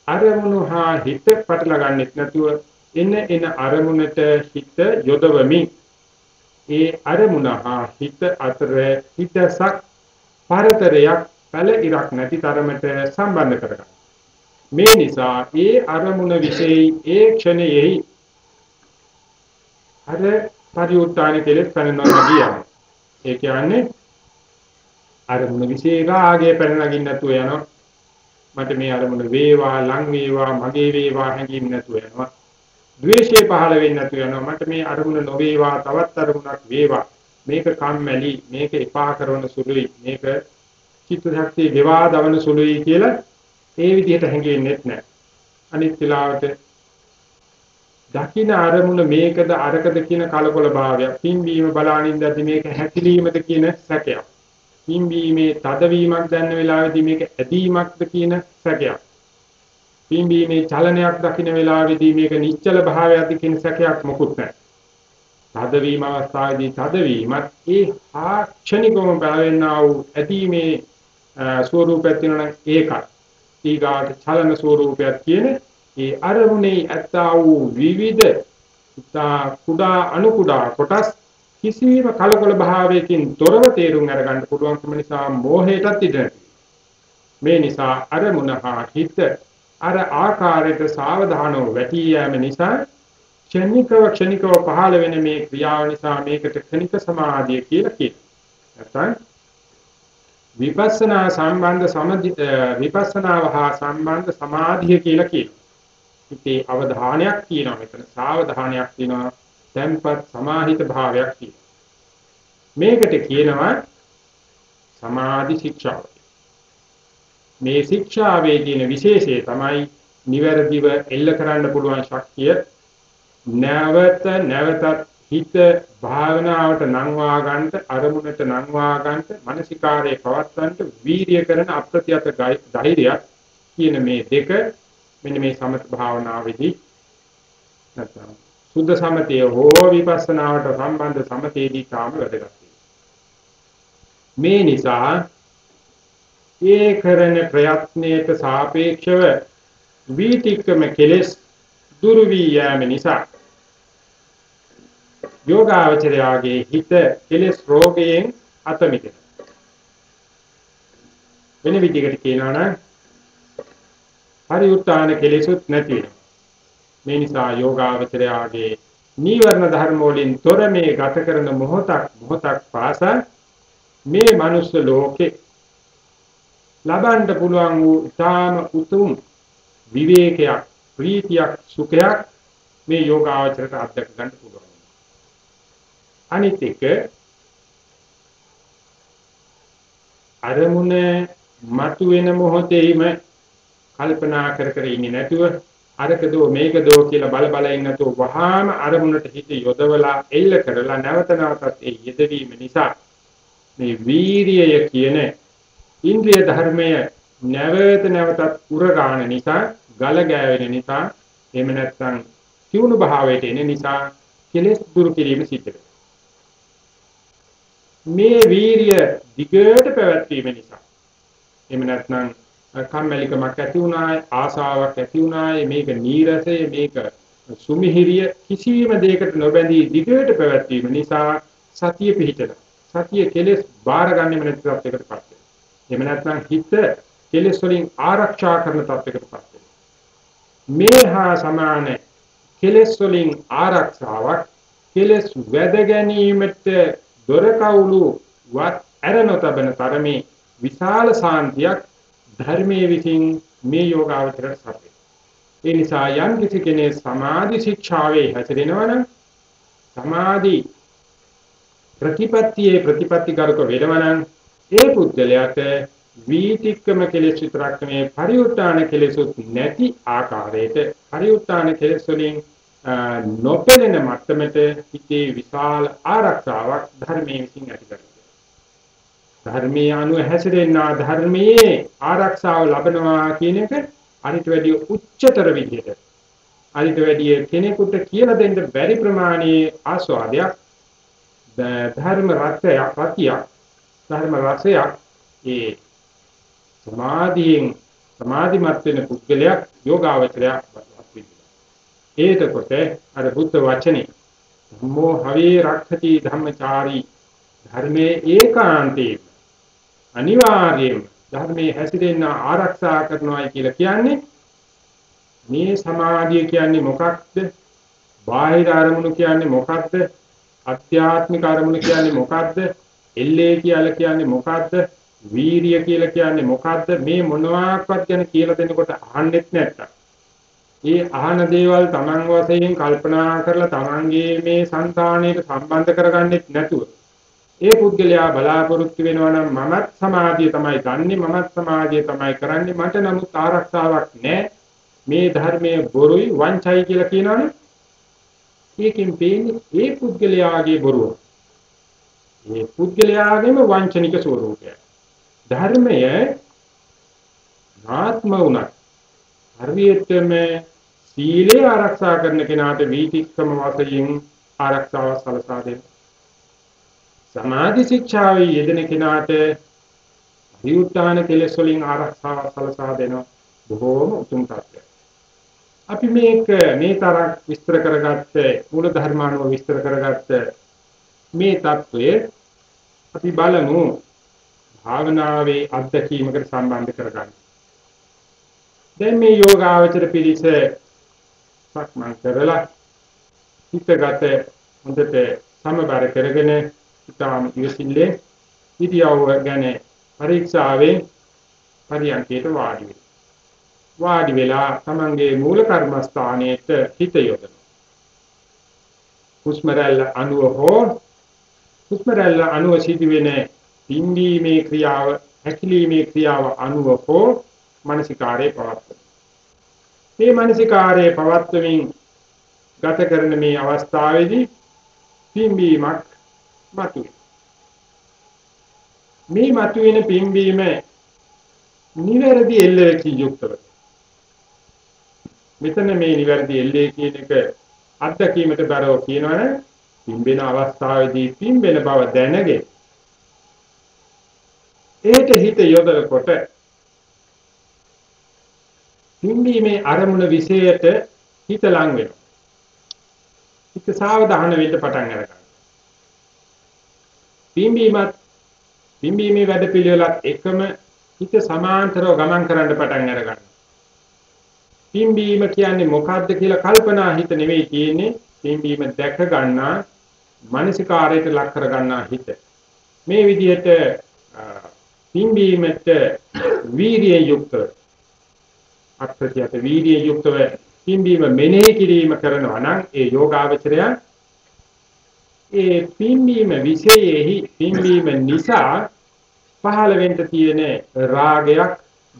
අරමුණු හා හිත පටල ගන්නෙත් නැතුව එන එන අරමුණට හිත යොදවමින් ඒ අරමුණ හා හිත අතර හිතසක් පරතරයක් පළ ඉරක් නැති තරමට සම්බන්ධ කරගන්න. මේ නිසා ඒ අරමුණ વિશેයි ඒ ක්ෂණයෙහි අර පරිඋත්තාන කෙලෙස් පැනනවා කියනවා. ඒ කියන්නේ අරමුණ විශේෂාගේ පැන නගින්න නැතුව යනවා. මට මේ අරමුණ වේවා ලං වේවා මගේ වේවා හැඟීම් නැතුව යනවා. ද්වේෂය පහළ වෙන්නේ නැතුව යනවා. මට මේ අරමුණ නොවේවා තවත් අරමුණක් වේවා. මේක කම්මැලි මේක එපා කරන සුළුයි මේක චිත්ත ශක්තිය ගෙවා දවන සුළුයි කියලා ඒ විදිහට හැඟෙන්නේ නැහැ. අනිත් වෙලාවට දකින්න අරමුණ මේකද අරකද කියන කලකොල භාවයක්. පිම්බීම බලානින්දදී මේක හැකිලීමද කියන සැකයක්. පිම්බීමේ තදවීමක් දැනන වෙලාවේදී මේක ඇදීමක්ද කියන සැකයක්. පිම්බීමේ චලනයක් දකින්න වෙලාවේදී මේක නිශ්චල භාවයක්ද කියන සැකයක් මොකුත් නැහැ. තදවීම අවස්ථාවේදී තදවීමත් ඒ ආක්ෂණිකවම බලවෙන්නා වූ ඇදීමේ ස්වરૂපයක් තියෙනවා ඒකයි. ඊගාට චලන ස්වરૂපයක් කියන්නේ ඒ අරමුණේ ඇත්තා වූ විවිධ ඉතා කුඩා අණු කුඩා කොටස් කිසිම කලකොල භාවයකින් තොරව තේරුම් අරගන්න පුළුවන්කම නිසා මෝහයටත් ඉඩ මේ නිසා අරමුණ හා හිත අර ආකාරයට සාවධානව වැටී යෑම නිසා ක්ෂණිකව ක්ෂණිකව පහළ වෙන මේ ක්‍රියාව නිසා මේකට ක්ෂණික සමාධිය කියලා කියනවා. නැත්නම් විපස්සනා සම්බන්ධ සමදි විපස්සනාව හා සම්බන්ධ සමාධිය කියලා කියනවා. හිතේ අවධානයක් තියෙනවා මෙතන. සාවධානයක් තියෙනවා. tempat සමාහිත භාවයක් තියෙනවා. මේකට කියනවා සමාධි ශික්ෂාව. මේ ශික්ෂාවේ තියෙන විශේෂය තමයි නිවැරදිව එල්ල කරන්න පුළුවන් ශක්තිය. නැවත නැවතත් හිත භාවනාවට නංවා ගන්නට අරමුණට නංවා ගන්නට මානසිකාරයේ පවත්වන්නට වීර්ය කරන අප්‍රත්‍යත ධෛර්යයක් කියන මේ දෙක මෙන්න මේ සමත භාවනාවේදී නැත්නම් සුද්ධ සමතය හෝ විපස්සනාවට සම්බන්ධ සමතේදී තාම වැදගත් මේ නිසා ඒ කරන ප්‍රයත්නයට සාපේක්ෂව වීතික්කම කෙලෙස් දුරු වී යෑම නිසා යෝගාවචරයාගේ හිත කෙලෙස් රෝගයෙන් අත මිදෙනවා වෙන විදිහකට කියනවා නම් පරිඋත්තාන කෙලෙසුත් නැති වෙනවා. මේ නිසා යෝගාවචරයාගේ නීවරණ ධර්ම වලින් තොර මේ ගත කරන මොහොතක් මොහොතක් පාසා මේ මනුස්ස ලෝකේ ලබන්න පුළුවන් වූ ඊටාම උතුම් විවේකයක් ප්‍රීතියක් සුඛයක් මේ යෝගාවචරයට අත්දැක ගන්න පුළුවන්. අනිත් එක අරමුණ මතුවෙන මොහොතේම කල්පනා කර කර ඉන්නේ නැතුව අරකදෝ මේකදෝ කියලා බල බල ඉන්න නැතුව වහාම අරමුණට හිත යොදවලා එල්ල කරලා නැවත නැවතත් ඒ යෙදවීම නිසා මේ වීරිය කියන ඉන්ද්‍රිය ධර්මය නැවත නැවතත් උරගාන නිසා ගල ගෑවෙන නිසා එහෙම නැත්නම් තියුණු භාවයට එන නිසා කෙලෙස් දුරු කිරීම සිද්ධ මේ වීරිය දිගට පැවැත්වීම නිසා. එහෙම නැත්නම් කම්මැලිකමක් ඇති වුණාය ආසාවක් ඇති වුණාය මේක නීරසය මේක සුමිහිරිය කිසියම් දෙයකට නොබැඳී දිගට පැවැත්වීම නිසා සතිය පිහිටන සතිය කෙලෙස් බාරගන්නෙම නැති තත්යකටපත් වෙනවා. එහෙම නැත්නම් හිත කෙලෙස් වලින් ආරක්ෂා කරන තත්යකටපත් මේ හා සමාන කෙලෙස් වලින් ආරක්ෂාවක් කෙලෙස් වැද ගැනීමට දොර කවුළු වත් ඇර නොතබන තරමේ විශාල සාන්තියක් ධර්මයේ විසින් මේ යෝගාවචරයට සපේ. ඒ නිසා යම් කිසි කෙනෙක් සමාධි ශික්ෂාවේ හැසිරෙනවා නම් සමාධි ප්‍රතිපත්තියේ ප්‍රතිපත්තිකාරක වෙනවා නම් ඒ පුද්ගලයාට වීතික්කම කෙලෙස් විතරක් නෙමෙයි පරිඋත්තාන කෙලෙසුත් නැති ආකාරයට පරිඋත්තාන කෙලෙස් වලින් නොපෙළෙන මට්ටමට හිතේ විශාල ආරක්ෂාවක් ධර්මයේ විසින් ඇති කරගන්නවා. ධර්මයේ අනුව හැසිරෙනා ධර්මයේ ආරක්ෂාව ලබනවා කියන එක අනිත් වැඩි උච්චතර විදිහට අනිත් වැඩි කෙනෙකුට කියලා දෙන්න බැරි ප්‍රමාණයේ ආස්වාදයක් ධර්ම රසයක් රතියක් ධර්ම රසයක්. ඒ සමාධියෙන් සමාධිමත් වෙන පුද්ගලයක් යෝගාවචරයක් ඒතකොට අර බුද්ධ වචනේ ධම්මෝ හවේ රක්ඛති ධම්මචාරී ධර්මයේ ඒකාන්තේ අනිවාර්යයෙන් ධර්මයේ හැසිරෙන්න ආරක්ෂා කරනවායි කියලා කියන්නේ මේ සමාධිය කියන්නේ මොකක්ද? බාහිර අරමුණු කියන්නේ මොකක්ද? අධ්‍යාත්මික අරමුණු කියන්නේ මොකක්ද? එල්ලේ කියලා කියන්නේ මොකක්ද? වීරිය කියලා කියන්නේ මොකක්ද? මේ මොනවාක්වත් ගැන කියලා දෙනකොට අහන්නෙත් නැත්තම්. ඒ අහන දේවල් Taman වශයෙන් කල්පනා කරලා Tamanගේ මේ సంతාණයට සම්බන්ධ කරගන්නෙත් නැතුව ඒ පුද්ගලයා බලාපොරොත්තු වෙනවා නම් මමත් සමාධිය තමයි ගන්නෙ මමත් සමාධිය තමයි කරන්නේ. මට නමුත් ආරක්ෂාවක් නැහැ මේ ධර්මයේ බොරුයි වංචයි කියලා කියනවනේ. ඒකෙන් පේන්නේ ඒ පුද්ගලයාගේ බොරුව. මේ පුද්ගලයාගේම වංචනික ස්වરૂපය ධර්මය ආත්ම උනත් හරියටම සීලය ආරක්ෂා කරන කෙනාට වීතික්කම වශයෙන් ආරක්ෂාව සලසා දෙනවා. සමාධි ශික්ෂාවේ යෙදෙන කෙනාට විඋත්තාන කෙලෙස් වලින් ආරක්ෂාව සලසා දෙනවා. බොහෝම උතුම් තත්ත්වයක්. අපි මේක මේ තරම් විස්තර කරගත්ත මූල ධර්මානුව විස්තර කරගත්ත මේ தত্ত্বය අපි බලමු භාවනාවේ අත්දැකීමකට සම්බන්ධ කරගන්න. දැන් මේ යෝගාවචර පිළිස සක්මන් කරලා හිතගත හොඳට සමබර කරගෙන ඉතාම ඉවසිල්ලේ ඉරියව්ව ගැන පරීක්ෂාවෙන් පරියන්කයට වාඩි වෙනවා. වාඩි වෙලා තමන්ගේ මූල කර්මස්ථානයේට හිත යොදන. හුස්ම රැල්ල අනුව හෝ හුස්ම රැල්ල අනුව සිදුවෙන පිම්බීමේ ක්‍රියාව හැකිලීමේ ක්‍රියාව අනුව හෝ මානසිකාරයේ පවත්වන. මේ මානසිකාරයේ පවත්වමින් ගත කරන මේ අවස්ථාවේදී පිම්බීමක් මතුවේ. මේ මතුවෙන පිම්බීම නිවැරදි එල්ලේකින් යුක්තව. මෙතන මේ නිවැරදි එල්ලේ කියන එක අත්දැකීමට බරව කියනවනේ පිම්බෙන අවස්ථාවේදී පිම්බෙන බව දැනගෙන ඒට හිත යොදනකොට පිම්බීමේ අරමුණ විශේෂයට හිත ලං වෙනවා. හිත සාවධාන වෙන්න පටන් ගන්නවා. පිම්බීමත් පිම්බීමේ වැඩ පිළිවෙලත් එකම හිත සමාන්තරව ගමන් කරන්න පටන් අරගන්නවා. පිම්බීම කියන්නේ මොකද්ද කියලා කල්පනා හිත නෙවෙයි කියන්නේ පිම්බීම දැක ගන්නා මානසිකාරයට ලක් කර ගන්නා හිත. මේ විදිහට පිම්බීමට වීර්යය යුක්තව අක්ෂතියට වීර්ය යුක්තව පිම්බීම මෙනෙහි කිරීම කරනවා නම් ඒ යෝගාවචරය ඒ පිම්බීම විශේෂෙහි පිම්බීම නිසා පහළ වෙන්න තියෙන රාගයක්,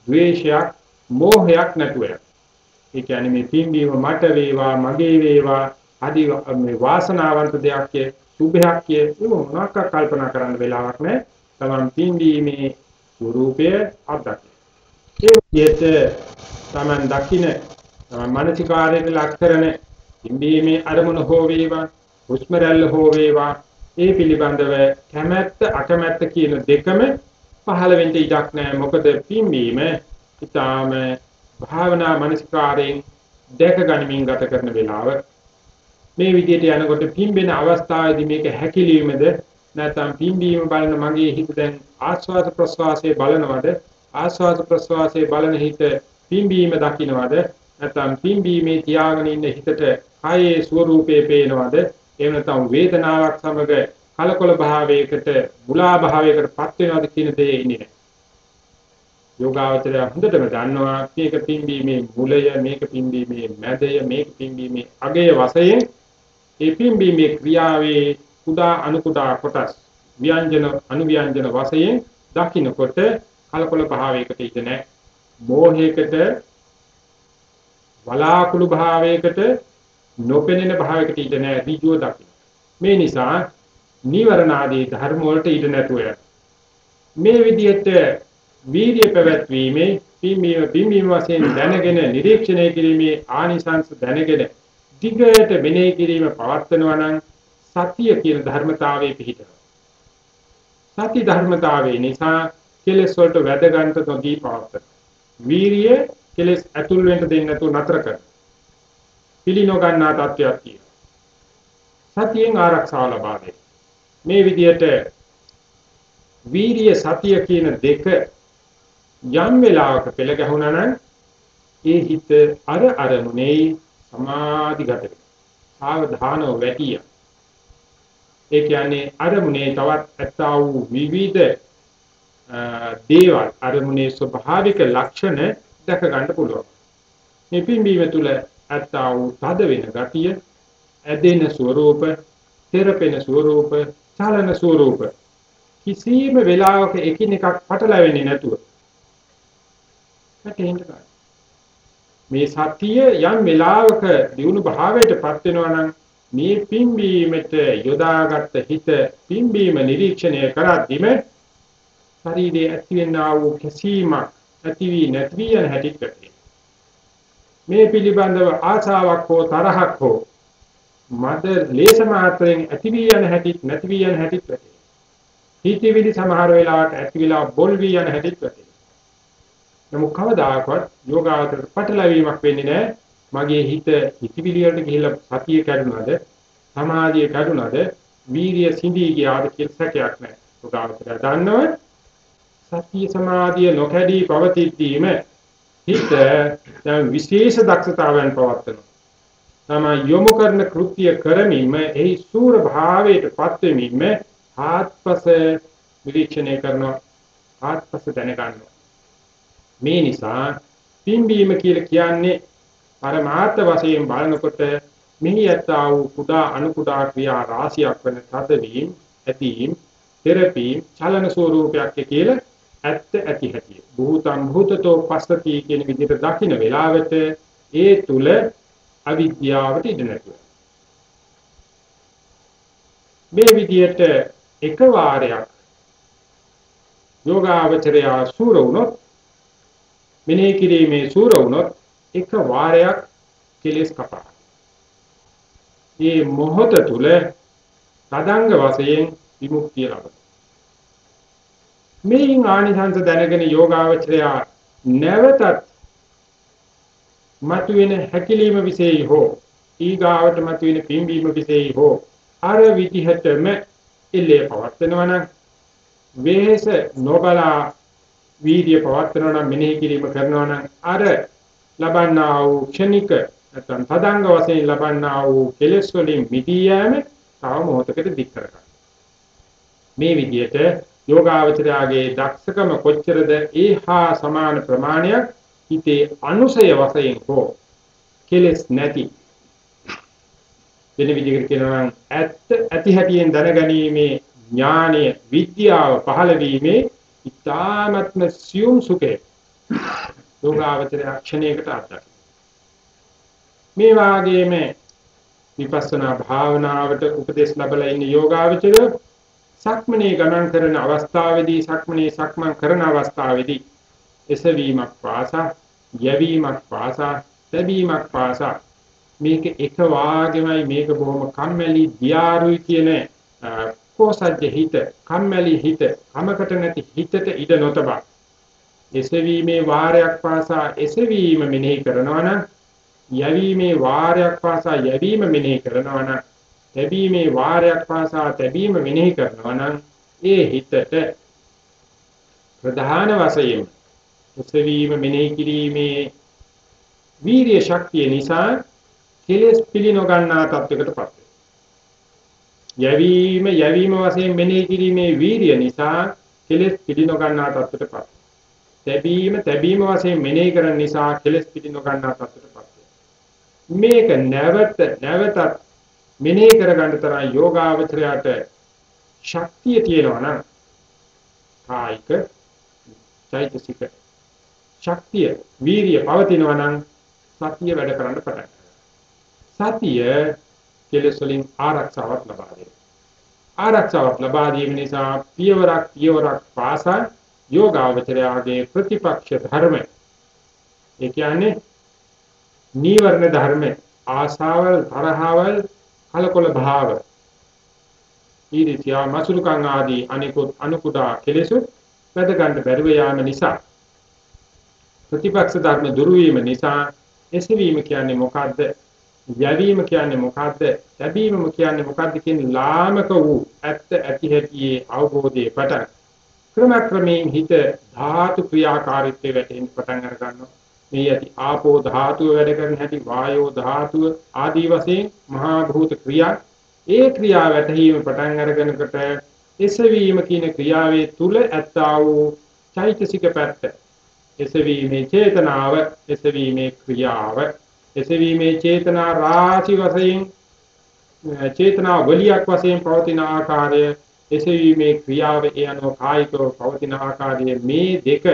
ద్వේෂයක්, මෝහයක් නැතුව ඒ කියන්නේ මේ පිම්බීම මට වේවා, මගේ වේවා আদি මේ වාසනාවන්ත දෙයක් කිය, සුභයක් කිය මොනවාක් කල්පනා කරන්න වෙලාවක් නැහැ. තමන් පිම්බීමේ රූපය අත්දකින්න. ඒ විදිහට තමන් දකින්න තමන් මානසිකාරයට ලක් කරන පින්බීමේ අරමුණ හෝ වේවා හුස්ම රැල්ල හෝ වේවා ඒ පිළිබඳව කැමැත්ත අකමැත්ත කියන දෙකම පහළ වෙන්න ඉඩක් නැහැ. මොකද පින්බීම ඊටාම භාවනා මනස්කාරයෙන් දැක ගනිමින් ගත කරන වෙලාව. මේ විදිහට යනකොට පිම්බෙන අවස්ථාවේදී මේක හැකිලීමද? නැත්නම් පිම්බීම බලන මගේ හිත දැන් ආස්වාද ප්‍රස්වාසයේ බලනවද? ආස්වාද ප්‍රස්වාසයේ බලන හිත පිම්බීම දකින්නවද නැත්නම් පිම්බීමේ තියාගෙන ඉන්න හිතට කායේ ස්වરૂපේ පේනවද? එහෙම නැත්නම් වේදනාවක් සමග කලකොල භාවයකට මුලා භාවයකට පත් වෙනවද කියන දේ ඉන්නේ නැහැ. යෝගාවචරය හොඳටම දන්නවා මේක පිම්බීමේ මුලය මේක පිම්බීමේ මැදය මේක පිම්බීමේ අගය වශයෙන් ඒ පිම්බීමේ ක්‍රියාවේ කුඩා අනුකුඩා කොටස් ව්‍යංජන අනුව්‍යංජන වශයෙන් දකින්නකොට කලකොල භාවයකට ඉඳ නැහැ. මෝහයකට වලාකුළු භාවයකට නොපෙනෙන භාවයකට ඉඳ නැහැ ඍජුව දකින්න මේ නිසා නීවරණ ආදී ධර්ම වලට ඉඳ නැතුව මේ විදිහට වීර්ය පැවැත්වීමේ පිම්බීම පිම්බීම වශයෙන් දැනගෙන නිරීක්ෂණය කිරීමේ ආනිසංස දැනගෙන දිගට මෙනෙහි කිරීම පවත්වනවා නම් සතිය කියන ධර්මතාවයේ පිහිටනවා. සති ධර්මතාවයේ නිසා කෙලෙස් වලට වැද ගන්නට නොදී පවත්වන. වීරිය කෙලෙස් ඇතුල් වෙන්න දෙන්නේ නැතුව නතර කර. පිළිනො ගන්නා තත්ත්වයක් තියෙනවා. සතියෙන් ආරක්ෂාව ලබා මේ විදිහට වීරිය සතිය කියන දෙක යම් වෙලාවක පෙළ ගැහුණා නම් ඒ හිත අර අරමුණේ සමාධිගත වෙනවා. සාවධානව වැටිය. ඒ කියන්නේ අරමුණේ තවත් ඇත්තා වූ විවිධ දේවල් අරමුණේ ස්වභාවික ලක්ෂණ දැක ගන්න පුළුවන්. මේ පිම්බීම තුල ඇත්තා වූ තද වෙන ගතිය, ඇදෙන ස්වરૂප, තෙරපෙන ස්වરૂප, චලන ස්වરૂප කිසිම වෙලාවක එකිනෙකක් පටලැවෙන්නේ නැතුව නැටෙන්න ගන්න. මේ සතිය යම් වෙලාවක දියුණු භාවයටපත් වෙනවා නම් මේ පිම්බීමට යොදාගත්ත හිත පිම්බීම නිරීක්ෂණය කරද්දිම ශරීරයේ ඇතිවෙනා වූ කැසීමක් ඇති වී නැති වී යන හැටිත් වැටේ. මේ පිළිබඳව ආශාවක් හෝ තරහක් හෝ මද ලේස මාත්‍රයෙන් ඇති වී යන හැටිත් නැති වී යන හැටිත් වැටේ. හිතවිලි සමහර වෙලාවට ඇති වෙලා බොල් වී යන හැටිත් වැටේ. නමුත් කවදාකවත් යෝගාවචරයට පටලැවීමක් වෙන්නේ නැහැ. මගේ හිත හිතවිලි වලට ගිහිල්ලා සතිය කැඩුනද, සමාධිය කැඩුනද, වීරිය සිඳී ගියාද කියලා සැකයක් නැහැ. යෝගාවචරය දන්නව සතිය සමාධිය නොකැඩී පවතිද්දීම හිත දැන් විශේෂ දක්ෂතාවයන් පවත්වනවා. තම යොමු කරන කෘත්‍ය කරමින්ම එහි සූර භාවයට පත් වෙමින්ම ආත්පස නිරීක්ෂණය කරනවා ආත්පස දැනගන්නවා මේ නිසා පිම්බීම කියලා කියන්නේ පරමාර්ථ වශයෙන් බලනකොට මෙහි ඇත්තා වූ කුඩා අණු කුඩා ක්‍රියා රාශියක් වෙන තදවීම ඇතීම් තෙරපීම් චලන ස්වරූපයක් කියලා ඇත්ත ඇති හැටි භූතම් භූතතෝ පස්සති කියන විදිහට දකින්න වෙලාවට ඒ තුල අවිද්‍යාවට ඉඩ නැතුව මේ විදිහට එක වාරයක් යෝගාවචරය සූර වුණොත් මෙනෙහි කිරීමේ සූර වුණොත් එක වාරයක් කෙලස් කපා. මේ මොහොත තුල තදංග වශයෙන් විමුක්තිය ලබන. මේන් ආනිසංස දැනගෙන යෝගාවචරය නැවතත් මතුවෙන හැකිලිම විශේෂයි හෝ ඊගාවට මතුවෙන පිම්බීම විශේෂයි හෝ අර විදිහටම ඉල්ලේ පවත්වනවා නම් වෙහෙස නොබලා වීර්ය පවත්වනවා නම් මෙනෙහි කිරීම කරනවා නම් අර ලබන්නා වූ ක්ෂණික නැත්නම් තදංග වශයෙන් ලබන්නා වූ කෙලෙස් වලින් මිදී යෑම තව මොහොතකට දික් කරගන්න. මේ විදිහට යෝගාවචරයාගේ දක්ෂකම කොච්චරද ඒහා සමාන ප්‍රමාණයක් හිතේ අනුසය වශයෙන් හෝ කෙලෙස් නැති වෙන විදිහකට කියනවා නම් ඇත්ත ඇති හැටියෙන් දැනගැනීමේ ඥානය විද්‍යාව පහළ වීමේ ඊ타ත්ම සියුම් සුඛේ යෝගාවචරය ක්ෂණයකට අත්දකින්න. මේ වාගේම විපස්සනා භාවනාවට උපදෙස් ලැබලා ඉන්න යෝගාවචරය සක්මනේ ගණන් කරන අවස්ථාවේදී සක්මනේ සක්මන් කරන අවස්ථාවේදී එසවීමක් පාසා යැවීමක් පාසා තැබීමක් පාසා මේක එක වාගෙමයි මේක බොහොම කම්මැලි දියාරුයි කියන කෝසජ්ජ හිත කම්මැලි හිත කමකට නැති හිතට ඉඩ නොතබා එසවීමේ වාරයක් පාසා එසවීම මෙනෙහි කරනවා නම් යැවීමේ වාරයක් පාසා යැවීම මෙනෙහි කරනවා නම් තැබීමේ වාරයක් පාසා තැබීම මෙනෙහි කරනවා නම් ඒ හිතට ප්‍රධාන වශයෙන් එසවීම මෙනෙහි කිරීමේ වීරිය ශක්තිය නිසා කෙලෙස් පිළිනොගන්නා තත්වයකටපත් වෙනවා. යැවීම යැවීම වශයෙන් මෙනෙහි කිරීමේ වීරිය නිසා කෙලෙස් පිළිනොගන්නා තත්වයටපත් වෙනවා. තැබීම තැබීම වශයෙන් මෙනෙහි කරන නිසා කෙලෙස් පිළිනොගන්නා තත්වයටපත් වෙනවා. මේක නැවත නැවතත් මෙනෙහි කරගන්න තරම් යෝගාවචරයට ශක්තිය තියෙනවා නම් කායික චෛතසික ශක්තිය වීරිය පවතිනවා නම් සතිය වැඩ කරන්න පටන් සතිය කෙලෙස් වලින් ආරක්ෂාවක් ලබා දෙනවා. ආරක්ෂාවක් ලබා දීම නිසා පියවරක් පියවරක් පාසා යෝගාවචරයාගේ ප්‍රතිපක්ෂ ධර්ම ඒ කියන්නේ නීවරණ ධර්ම ආසාවල් තරහවල් කලකොල භාව ඊරිසියා මසුරුකම් ආදී අනිකුත් අනුකුඩා කෙලෙසු වැඩ ගන්න බැරුව යාම නිසා ප්‍රතිපක්ෂ ධර්ම දුරු වීම නිසා එසවීම කියන්නේ මොකද්ද යැවීම කියන්නේ මොකද්ද? ලැබීමම කියන්නේ මොකද්ද කියන ලාමක වූ ඇත්ත ඇති හැටියේ අවබෝධයේ පටන් ක්‍රමක්‍රමයෙන් හිත ධාතු ක්‍රියාකාරීත්වයට වැටෙන්න පටන් අර ගන්නවා. මේ ඇති ආපෝ ධාතුව වැඩ කරන හැටි වායෝ ධාතුව ආදී වශයෙන් මහා භූත ක්‍රියා ඒ ක්‍රියාව වැටහීම පටන් අරගෙනකට එසවීම කියන ක්‍රියාවේ තුල ඇත්තා වූ චෛතසික පැත්ත. එසවීමේ චේතනාව එසවීමේ ක්‍රියාව එසවීමේ චේතනා රාශි වශයෙන් චේතනා වලියක් වශයෙන් පවතින ආකාරය එසවීමේ ක්‍රියාව ඒ අනුව කායිකව පවතින ආකාරය මේ දෙක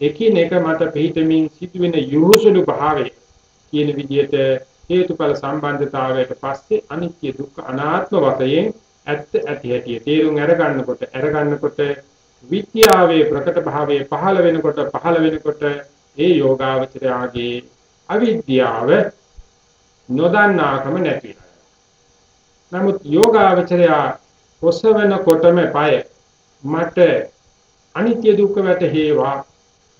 එකිනෙක මත පිහිටමින් සිදුවෙන යොහුසුළු භාවය කියන විදිහට හේතුඵල සම්බන්ධතාවයට පස්සේ අනිත්‍ය දුක්ඛ අනාත්ම වශයෙන් ඇත්ත ඇති හැටි තේරුම් අරගන්නකොට අරගන්නකොට විද්‍යාවේ ප්‍රකට භාවයේ පහළ වෙනකොට පහළ වෙනකොට ඒ යෝගාවචරයාගේ අවිද්‍යාව නොදන්නාකම නැති නමුත් යෝගාවචරය ඔසවන කොටම পায় මට අනිත්‍ය දුක්ඛ වැටහේවා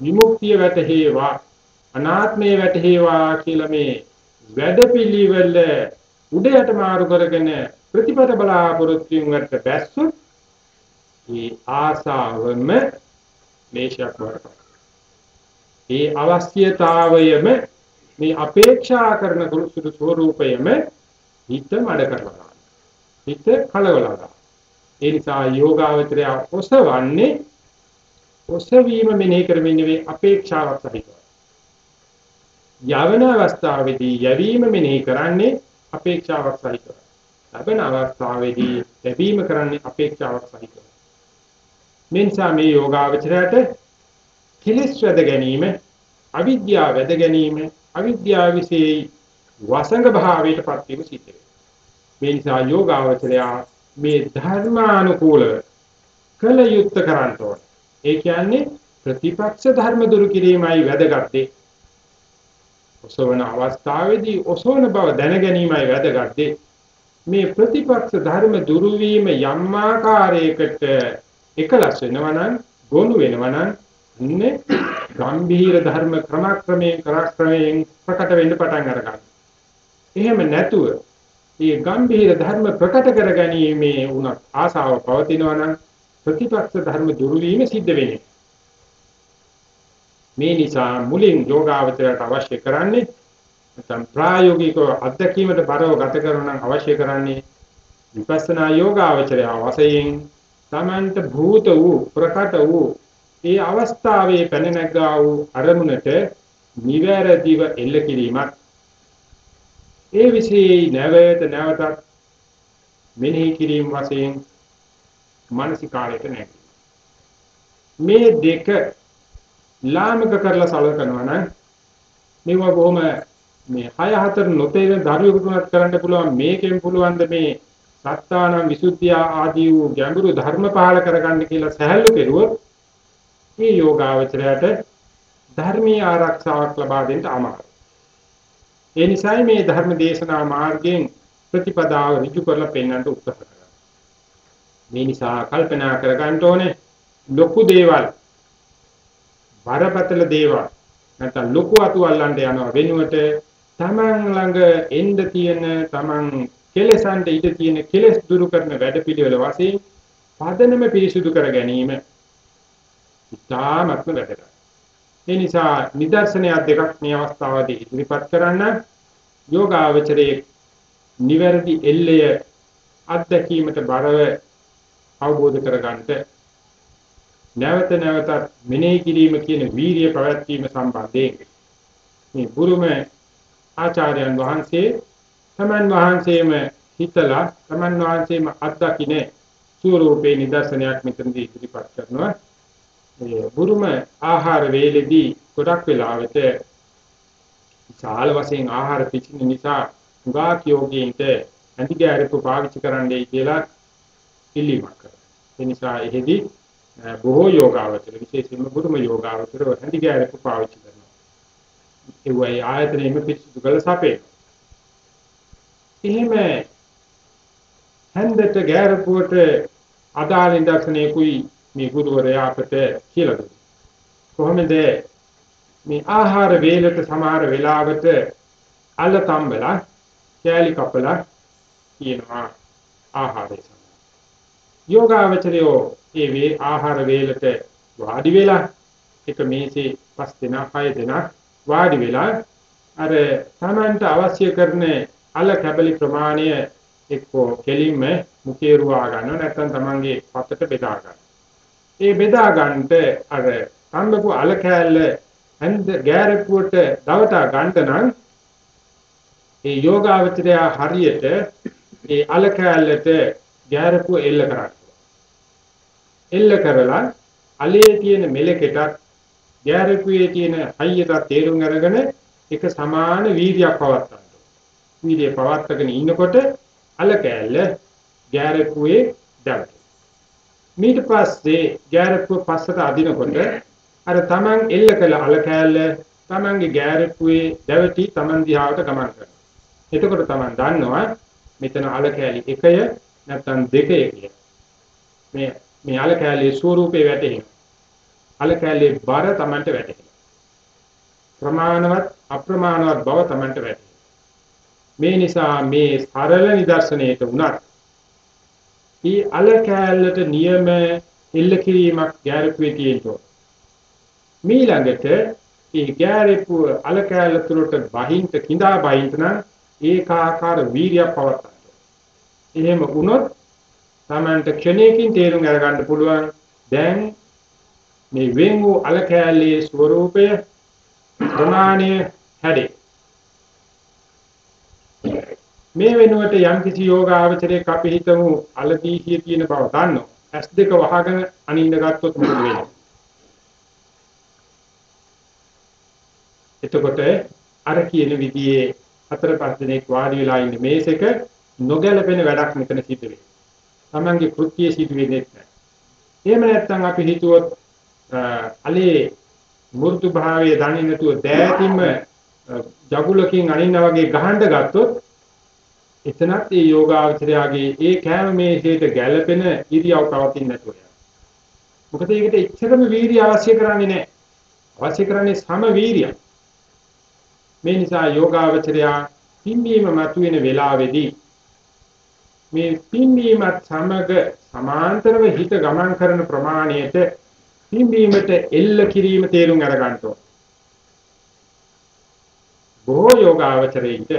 විමුක්තිය වැටහේවා අනාත්මය වැටහේවා කියලා මේ වැඩපිළිවෙල උඩයට මාරු කරගෙන ප්‍රතිපද බලාපොරොත්තුන් වලට බැස්සොත් ඒ ආසාවම මේෂයක් වඩපත්. ඒ අවශ්‍යතාවයම මේ අපේක්ෂා කරන සුළු ස්වરૂපයම හිත මඩ කරනවා. හිත කලවලා ඒ නිසා යෝගාවචරය ඔසවන්නේ ඔසවීම මෙනෙහි කරමින් නෙවෙයි අපේක්ෂාවක් සහිතව. යවන අවස්ථාවේදී යැවීම මෙනෙහි කරන්නේ අපේක්ෂාවක් සහිතව. ලබන අවස්ථාවේදී ලැබීම කරන්නේ අපේක්ෂාවක් සහිතව. මේ නිසා මේ යෝගාවචරයට කිලිස් වැද ගැනීම, අවිද්‍යාව වැද ගැනීම, අවිද්‍යාව විශේෂ වසංග භාවයටපත් වීම සිද්ධ වෙනවා. මේ නිසා යෝගාවචරය මේ ධර්මානුකූලව කල යුත්ත කරන්න ඕන. ඒ කියන්නේ ප්‍රතිපක්ෂ ධර්ම දුරු කිරීමයි වැදගත්තේ. ඔසවන අවස්ථාවේදී ඔසවන බව දැන ගැනීමයි වැදගත්තේ. මේ ප්‍රතිපක්ෂ ධර්ම දුරු වීම යම් ආකාරයකට එකලස් වෙනවා නම් ගොනු වෙනවා නම් ඉන්නේ ගම්භීර ධර්ම ක්‍රමක්‍රමයෙන් කරක්‍රමයෙන් ප්‍රකට වෙන්න පටන් ගන්නවා. එහෙම නැතුව මේ ගම්භීර ධර්ම ප්‍රකට කරගැනීමේ උනත් ආසාව පවතිනවා නම් ප්‍රතිපක්ෂ ධර්ම දුරු වීම සිද්ධ වෙන්නේ. මේ නිසා මුලින් යෝගාවචරයට අවශ්‍ය කරන්නේ නැත්නම් ප්‍රායෝගිකව අත්දැකීමට බරව ගත කරන නම් අවශ්‍ය කරන්නේ විපස්සනා යෝගාවචරය වශයෙන් තමන්ට භූත වූ ප්‍රකට වූ ඒ අවස්ථාවේ පැන නැගා වූ අරමුණට නිවැරදිව එල්ල කිරීමත් ඒ විශේෂ නැවත නැවතත් මෙනෙහි කිරීම වශයෙන් මානසිකාරයට නැගී මේ දෙක ලාමක කරලා සලකනවා නම් මේවා බොහොම මේ 6 4 නොතේරෙන ධර්මයකට කරන්න පුළුවන් මේකෙන් පුළුවන් මේ සත්තානම් විසුද්ධිය ආදී වූ ගැඹුරු ධර්ම පහල කරගන්න කියලා සහැල්ලු කෙරුවොත් මේ යෝගාවචරයට ධර්මීය ආරක්ෂාවක් ලබා දෙන්න අමාරුයි. ඒ නිසායි මේ ධර්ම දේශනා මාර්ගයෙන් ප්‍රතිපදාව ඍජු කරලා පෙන්වන්න උත්සාහ කරන්නේ. මේ නිසා කල්පනා කරගන්න ඕනේ ලොකු දේවල්. බරපතල දේවල්. නැත්නම් ලොකු අතු අල්ලන්න යනවා වෙනුවට තමන් ළඟ එන්න තියෙන තමන් කෙලසන්ට ඉඳ තියෙන කෙලස් දුරු කරන වැඩපිළිවෙල වශයෙන් පදනම පිරිසුදු කර ගැනීම ඉතාමත්ම වැදගත්. ඒ නිසා නිදර්ශනයක් දෙකක් මේ අවස්ථාවේදී ඉදිරිපත් කරන්න. යෝගාවචරයේ නිවැරදි එල්ලය අත්දැකීමට බරව අවබෝධ කරගන්නට නැවත නැවතත් මෙනෙහි කිරීම කියන වීරිය පැවැත්වීම සම්බන්ධයෙන් මේ බුරුම ආචාර්යයන් වහන්සේ තමන් වහන්සේම හිතලා තමන් වහන්සේම අත්දකින්නේ ස්වරූපේ නිදර්ශනයක් මෙතනදී ඉදිරිපත් කරනවා. මේ බුරුම ආහාර වේලෙදී ගොඩක් වෙලාවට විශාල වශයෙන් ආහාර පිටින නිසා උගා කියෝගීන්ට ඇන්ටිබයොටික් පාවිච්චි කරන්නයි කියලා ඉල්ලීමක් කරනවා. ඒ නිසා එහෙදි බොහෝ යෝගාවචර විශේෂයෙන්ම බුදුම යෝගාවචර ඇන්ටිබයොටික් පාවිච්චි කරනවා. ඒ වගේ ආයතනෙම පිටිසුදු කළ සපේ. එහෙම හන්දට ගෑරපුවට අදාළ ඉන්දක්ෂණයකුයි මේ ගුරුවරයා අපට කියලා දුන්නා. කොහොමද මේ ආහාර වේලට සමහර වෙලාවට අල්ල තම්බලා කෑලි කපලා කියනවා ආහාරය යෝගාවචරයෝ ඒ වේ ආහාර වේලට වාඩි වෙලා එක මේසේ පස් දෙනා හය දෙනා වාඩි වෙලා අර තමන්ට අවශ්‍ය කරන අල කැබලි ප්‍රමාණය එක්කෝ කෙලින්ම මුකේ රුවා ගන්න නැත්නම් තමන්ගේ පතට බෙදා ගන්න. ඒ බෙදා ගන්නට අර තම්බපු අල කෑල්ල හන්ද ගෑරපුවට දවටා ගන්න නම් ඒ යෝගාවචරය හරියට ඒ අල කෑල්ලට ගෑරපුව එල්ල කරන්න. එල්ල කරලා අලේ තියෙන මෙලකටත් ගෑරපුවේ තියෙන හයියට තේරුම් අරගෙන එක සමාන වීර්යයක් පවත්වා වීර්යය පවත්වාගෙන ඉන්නකොට අල කෑල්ල ගෑරපුවේ දැවට. ඊට පස්සේ ගෑරපුව පස්සට අදිනකොට අර Taman එල්ල කළ අල කෑල්ල Tamanගේ ගෑරපුවේ දැවටි Taman දිහාවට ගමන් කරනවා. එතකොට Taman දන්නවා මෙතන අල කෑලි එකය නැත්නම් දෙකය කියලා. මේ මේ අල කෑල්ලේ ස්වරූපේ වැටෙනවා. අල කෑල්ලේ බර Tamanට වැටෙනවා. ප්‍රමාණවත් අප්‍රමාණවත් බව Tamanට වැටෙනවා. මේ නිසා මේ සරල නිදර්ශනයක උනත් ඊ අල කෑල්ලට නියම එල්ල කිරීමක් ගැරපුවේ තියෙනවා. මීළඟට ඒ ගැරපුව අල කෑල්ල තුලට බහින්ත කිඳා බහින්ත නම් ඒකාකාර වීර්යයක් පවත්තා. එහෙම වුණොත් Tamanට ක්ෂණයකින් තේරුම් අරගන්න පුළුවන් දැන් මේ වෙන් වූ අල කෑල්ලේ ස්වરૂපය ප්‍රමාණය හැඩේ. මේ වෙනුවට යම් කිසි යෝගාවචරයක අපි හිතමු අලදීසිය තියෙන බව දන්නෝ. ඇස් දෙක වහගෙන අනින්න ගත්තොත් මොකද වෙන්නේ? එතකොට අර කියන විදිහේ හතර පහ දිනක් වාඩි වෙලා ඉන්න මේසෙක නොගැලපෙන වැඩක් මෙතන සිද්ධ වෙනවා. Tamange කෘත්‍යය සිදු වෙන්නේ නැහැ. එහෙම නැත්නම් අපි හිතුවොත් අලේ මෘදු භාවයේ දන්නේ නැතුව දෑතිම ජගුලකින් අනින්න වගේ ගහන්න ගත්තොත් එතනත් ඒ යෝගාවචරයාගේ ඒ කෑම මේසෙට ගැළපෙන ඉරියව් පවතින්නේ නැතුව යනවා. මොකද ඒකට එච්චරම වීර්ය අවශ්‍ය කරන්නේ නැහැ. අවශ්‍ය කරන්නේ සම වීර්යය. මේ නිසා යෝගාවචරයා පිම්බීම මතුවෙන වෙලාවේදී මේ පිම්බීමත් සමග සමාන්තරව හිත ගමන් කරන ප්‍රමාණයට පිම්බීමට එල්ල කිරීම තේරුම් අරගන්න ඕන. බොහෝ යෝගාවචරයින්ට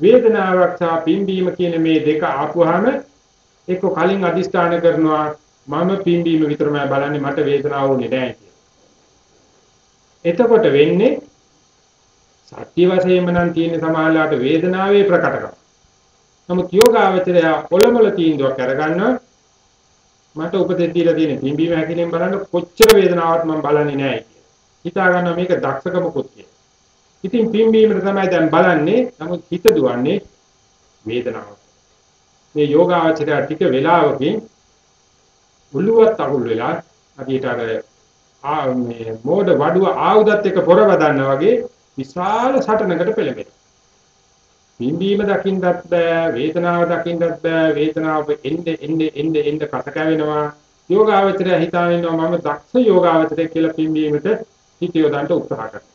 වේදනාවක් සහ පිම්බීම කියන මේ දෙක ආපුවාම එක්ක කලින් අදිස්ථාන කරනවා මම පිම්බීම විතරමයි බලන්නේ මට වේදනාව උනේ නැහැ කියලා. එතකොට වෙන්නේ සත්‍ය වශයෙන්ම නම් තියෙන සමාහලාට වේදනාවේ ප්‍රකටකම. නමුත් යෝගාවචරය ඔලොමල තීන්දුවක් අරගන්නවා මට උපදෙස් දීලා තියෙන පිම්බීම හැකිලෙන් බලන්න කොච්චර වේදනාවක් මම බලන්නේ නැහැ කියලා. හිතා ගන්නවා මේක දක්ෂකමකුත් කියලා. ඉතින් පිම්බීමට තමයි දැන් බලන්නේ නමුත් හිත දුවන්නේ වේදනාව. මේ යෝගාචරය ටික වෙලාවකින් උළුවත් අකුල් වෙලා අදියට අර මේ මෝඩ වඩුව ආයුධත් එක්ක පොරවදන්න වගේ විශාල සටනකට පෙළඹෙනවා. පිම්බීම දකින්නත් බෑ වේදනාව දකින්නත් බෑ. වේදනාව එන්නේ එන්නේ එන්නේ එන්නේ කත කැවෙනවා යෝගාවචරය හිතාවෙනවා මම දක්ෂ යෝගාවචරය කියලා පිම්බීමට හිත යොදන්න උත්සාහ කරනවා.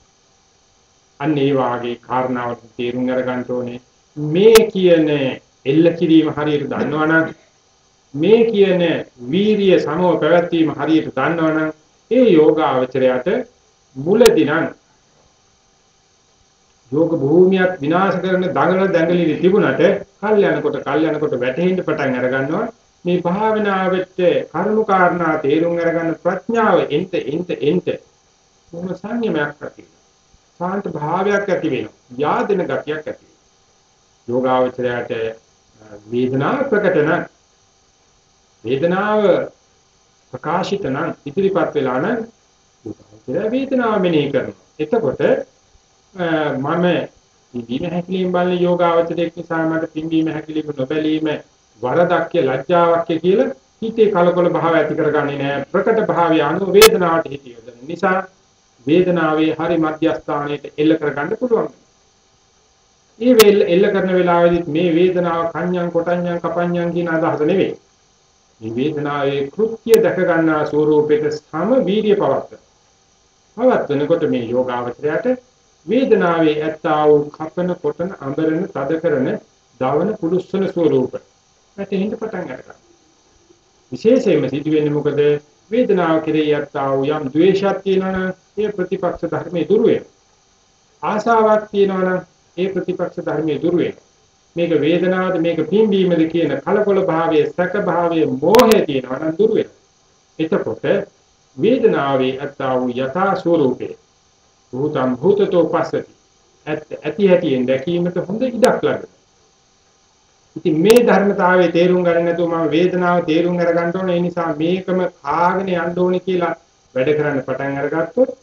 අන්න ඒ වාගේ කාරණාවට තේරුම් අරගන්න ඕනේ. මේ කියන එල්ල කිරීම හරියට දන්නවනම් මේ කියන වීරිය සමව පැවැත්වීම හරියට දන්නවනම් ඒ යෝගාවචරයට මුලදී නම් යෝග භූමියත් විනාශ කරන දඟල දැඟලිලි තිබුණට කල් යනකොට කල් යනකොට වැටෙන්න පටන් අර ගන්නවා මේ භාවනාවෙත් කරුණු කාරණා තේරුම් අරගන්න ප්‍රඥාව එන්ට එන්ට එන්ට මොන සංයමයක් ඇති සාන්ත භාවයක් ඇති වෙනවා. යාදෙන ගතියක් ඇති වෙනවා. යෝගාවචරයට වේදනාව ප්‍රකට නම් වේදනාව ප්‍රකාශිත නම් ඉදිරිපත් වෙලා නම් යෝගාවචරය වේදනාව මෙනෙහි කරනවා. එතකොට මම පිම්බීම හැකිලිම බලන යෝගාවචරයක් නිසා මට පිම්බීම හැකිලිම නොබැලීම වරදක්ය ලැජ්ජාවක්ය කියලා හිතේ කලකොල භාව ඇති කරගන්නේ නැහැ. ප්‍රකට භාවය අනු වේදනාවට හිත යොදන නිසා වේදනාවේ හරි මධ්‍යස්ථානයට එල්ල කරගන්න පුළුවන්. මේ වෙල් එල්ල කරන වෙලාවෙදිත් මේ වේදනාව කන්‍යං කොටඤ්ඤං කපඤ්ඤං කියන අදහස නෙවෙයි. මේ වේදනාවේ කෘත්‍ය දැක ගන්නා ස්වરૂපයට සම වීර්ය පවත්ත. පවත්වනකොට මේ යෝගාවචරයට වේදනාවේ ඇත්තා වූ කපන කොටන අඹරන තද කරන දවන පුදුස්සන ස්වરૂප. පැටහෙන්න පටන් ගන්නවා. විශේෂයෙන්ම සිදුවෙන්නේ මොකද වේදනාව කෙරෙහි යත්තා වූ යම් ද්වේෂයක් තියෙනවනම් ඒ ප්‍රතිපක්ෂ ධර්මයේ දුර වෙනවා. ආසාවක් තියෙනවනම් ඒ ප්‍රතිපක්ෂ ධර්මයේ දුර වෙනවා. මේක වේදනාවද මේක පිම්බීමද කියන කලකොල භාවයේ සැක භාවයේ මෝහය තියෙනවනම් දුර වෙනවා. එතකොට වේදනාවේ යත්තා වූ යථා ස්වરૂපේ භූතම් භූතතෝ පස්සති ඇති හැටියෙන් දැකීමට හොඳ ඉඩක් ලැබෙනවා. ඉතින් මේ ධර්මතාවයේ තේරුම් ගන්න නැතුව මම වේදනාව තේරුම් අරගන්න ඕනේ ඒ නිසා මේකම කාගෙන යන්න ඕනේ කියලා වැඩ කරන්න පටන් අරගත්තොත්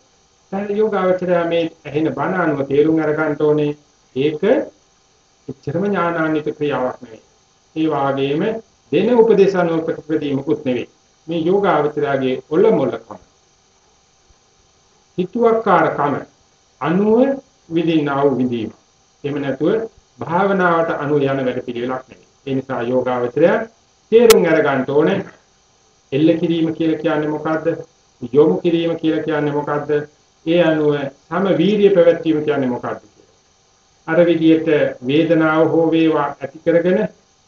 දැන් යෝගාවචරය මේ ඇහෙන බණ අනුව තේරුම් අරගන්න ඕනේ ඒක එච්චරම ඥානාන්විත ක්‍රියාවක් නෙවෙයි. ඒ වාගේම දෙන උපදේශ අනුව ප්‍රතිපදීමකුත් නෙවෙයි. මේ යෝගාවචරයේ ඔල්ල මොල්ලකම. හිතුවක්කාරකම අනුව විදිනා වූ විදීම. එහෙම නැතුව භාවනාවට අනු යන වැඩ පිළිවෙලක් නෙවෙයි. ඒ නිසා යෝගාවචරය තේරුම් අරගන්න ඕනේ එල්ල කිරීම කියලා කියන්නේ මොකද්ද? යොමු කිරීම කියලා කියන්නේ මොකද්ද? ඒ අනුව සම වීර්ය පැවැත්වීම කියන්නේ මොකද්ද අර විදිහට වේදනාව හෝ වේවා ඇති කරගෙන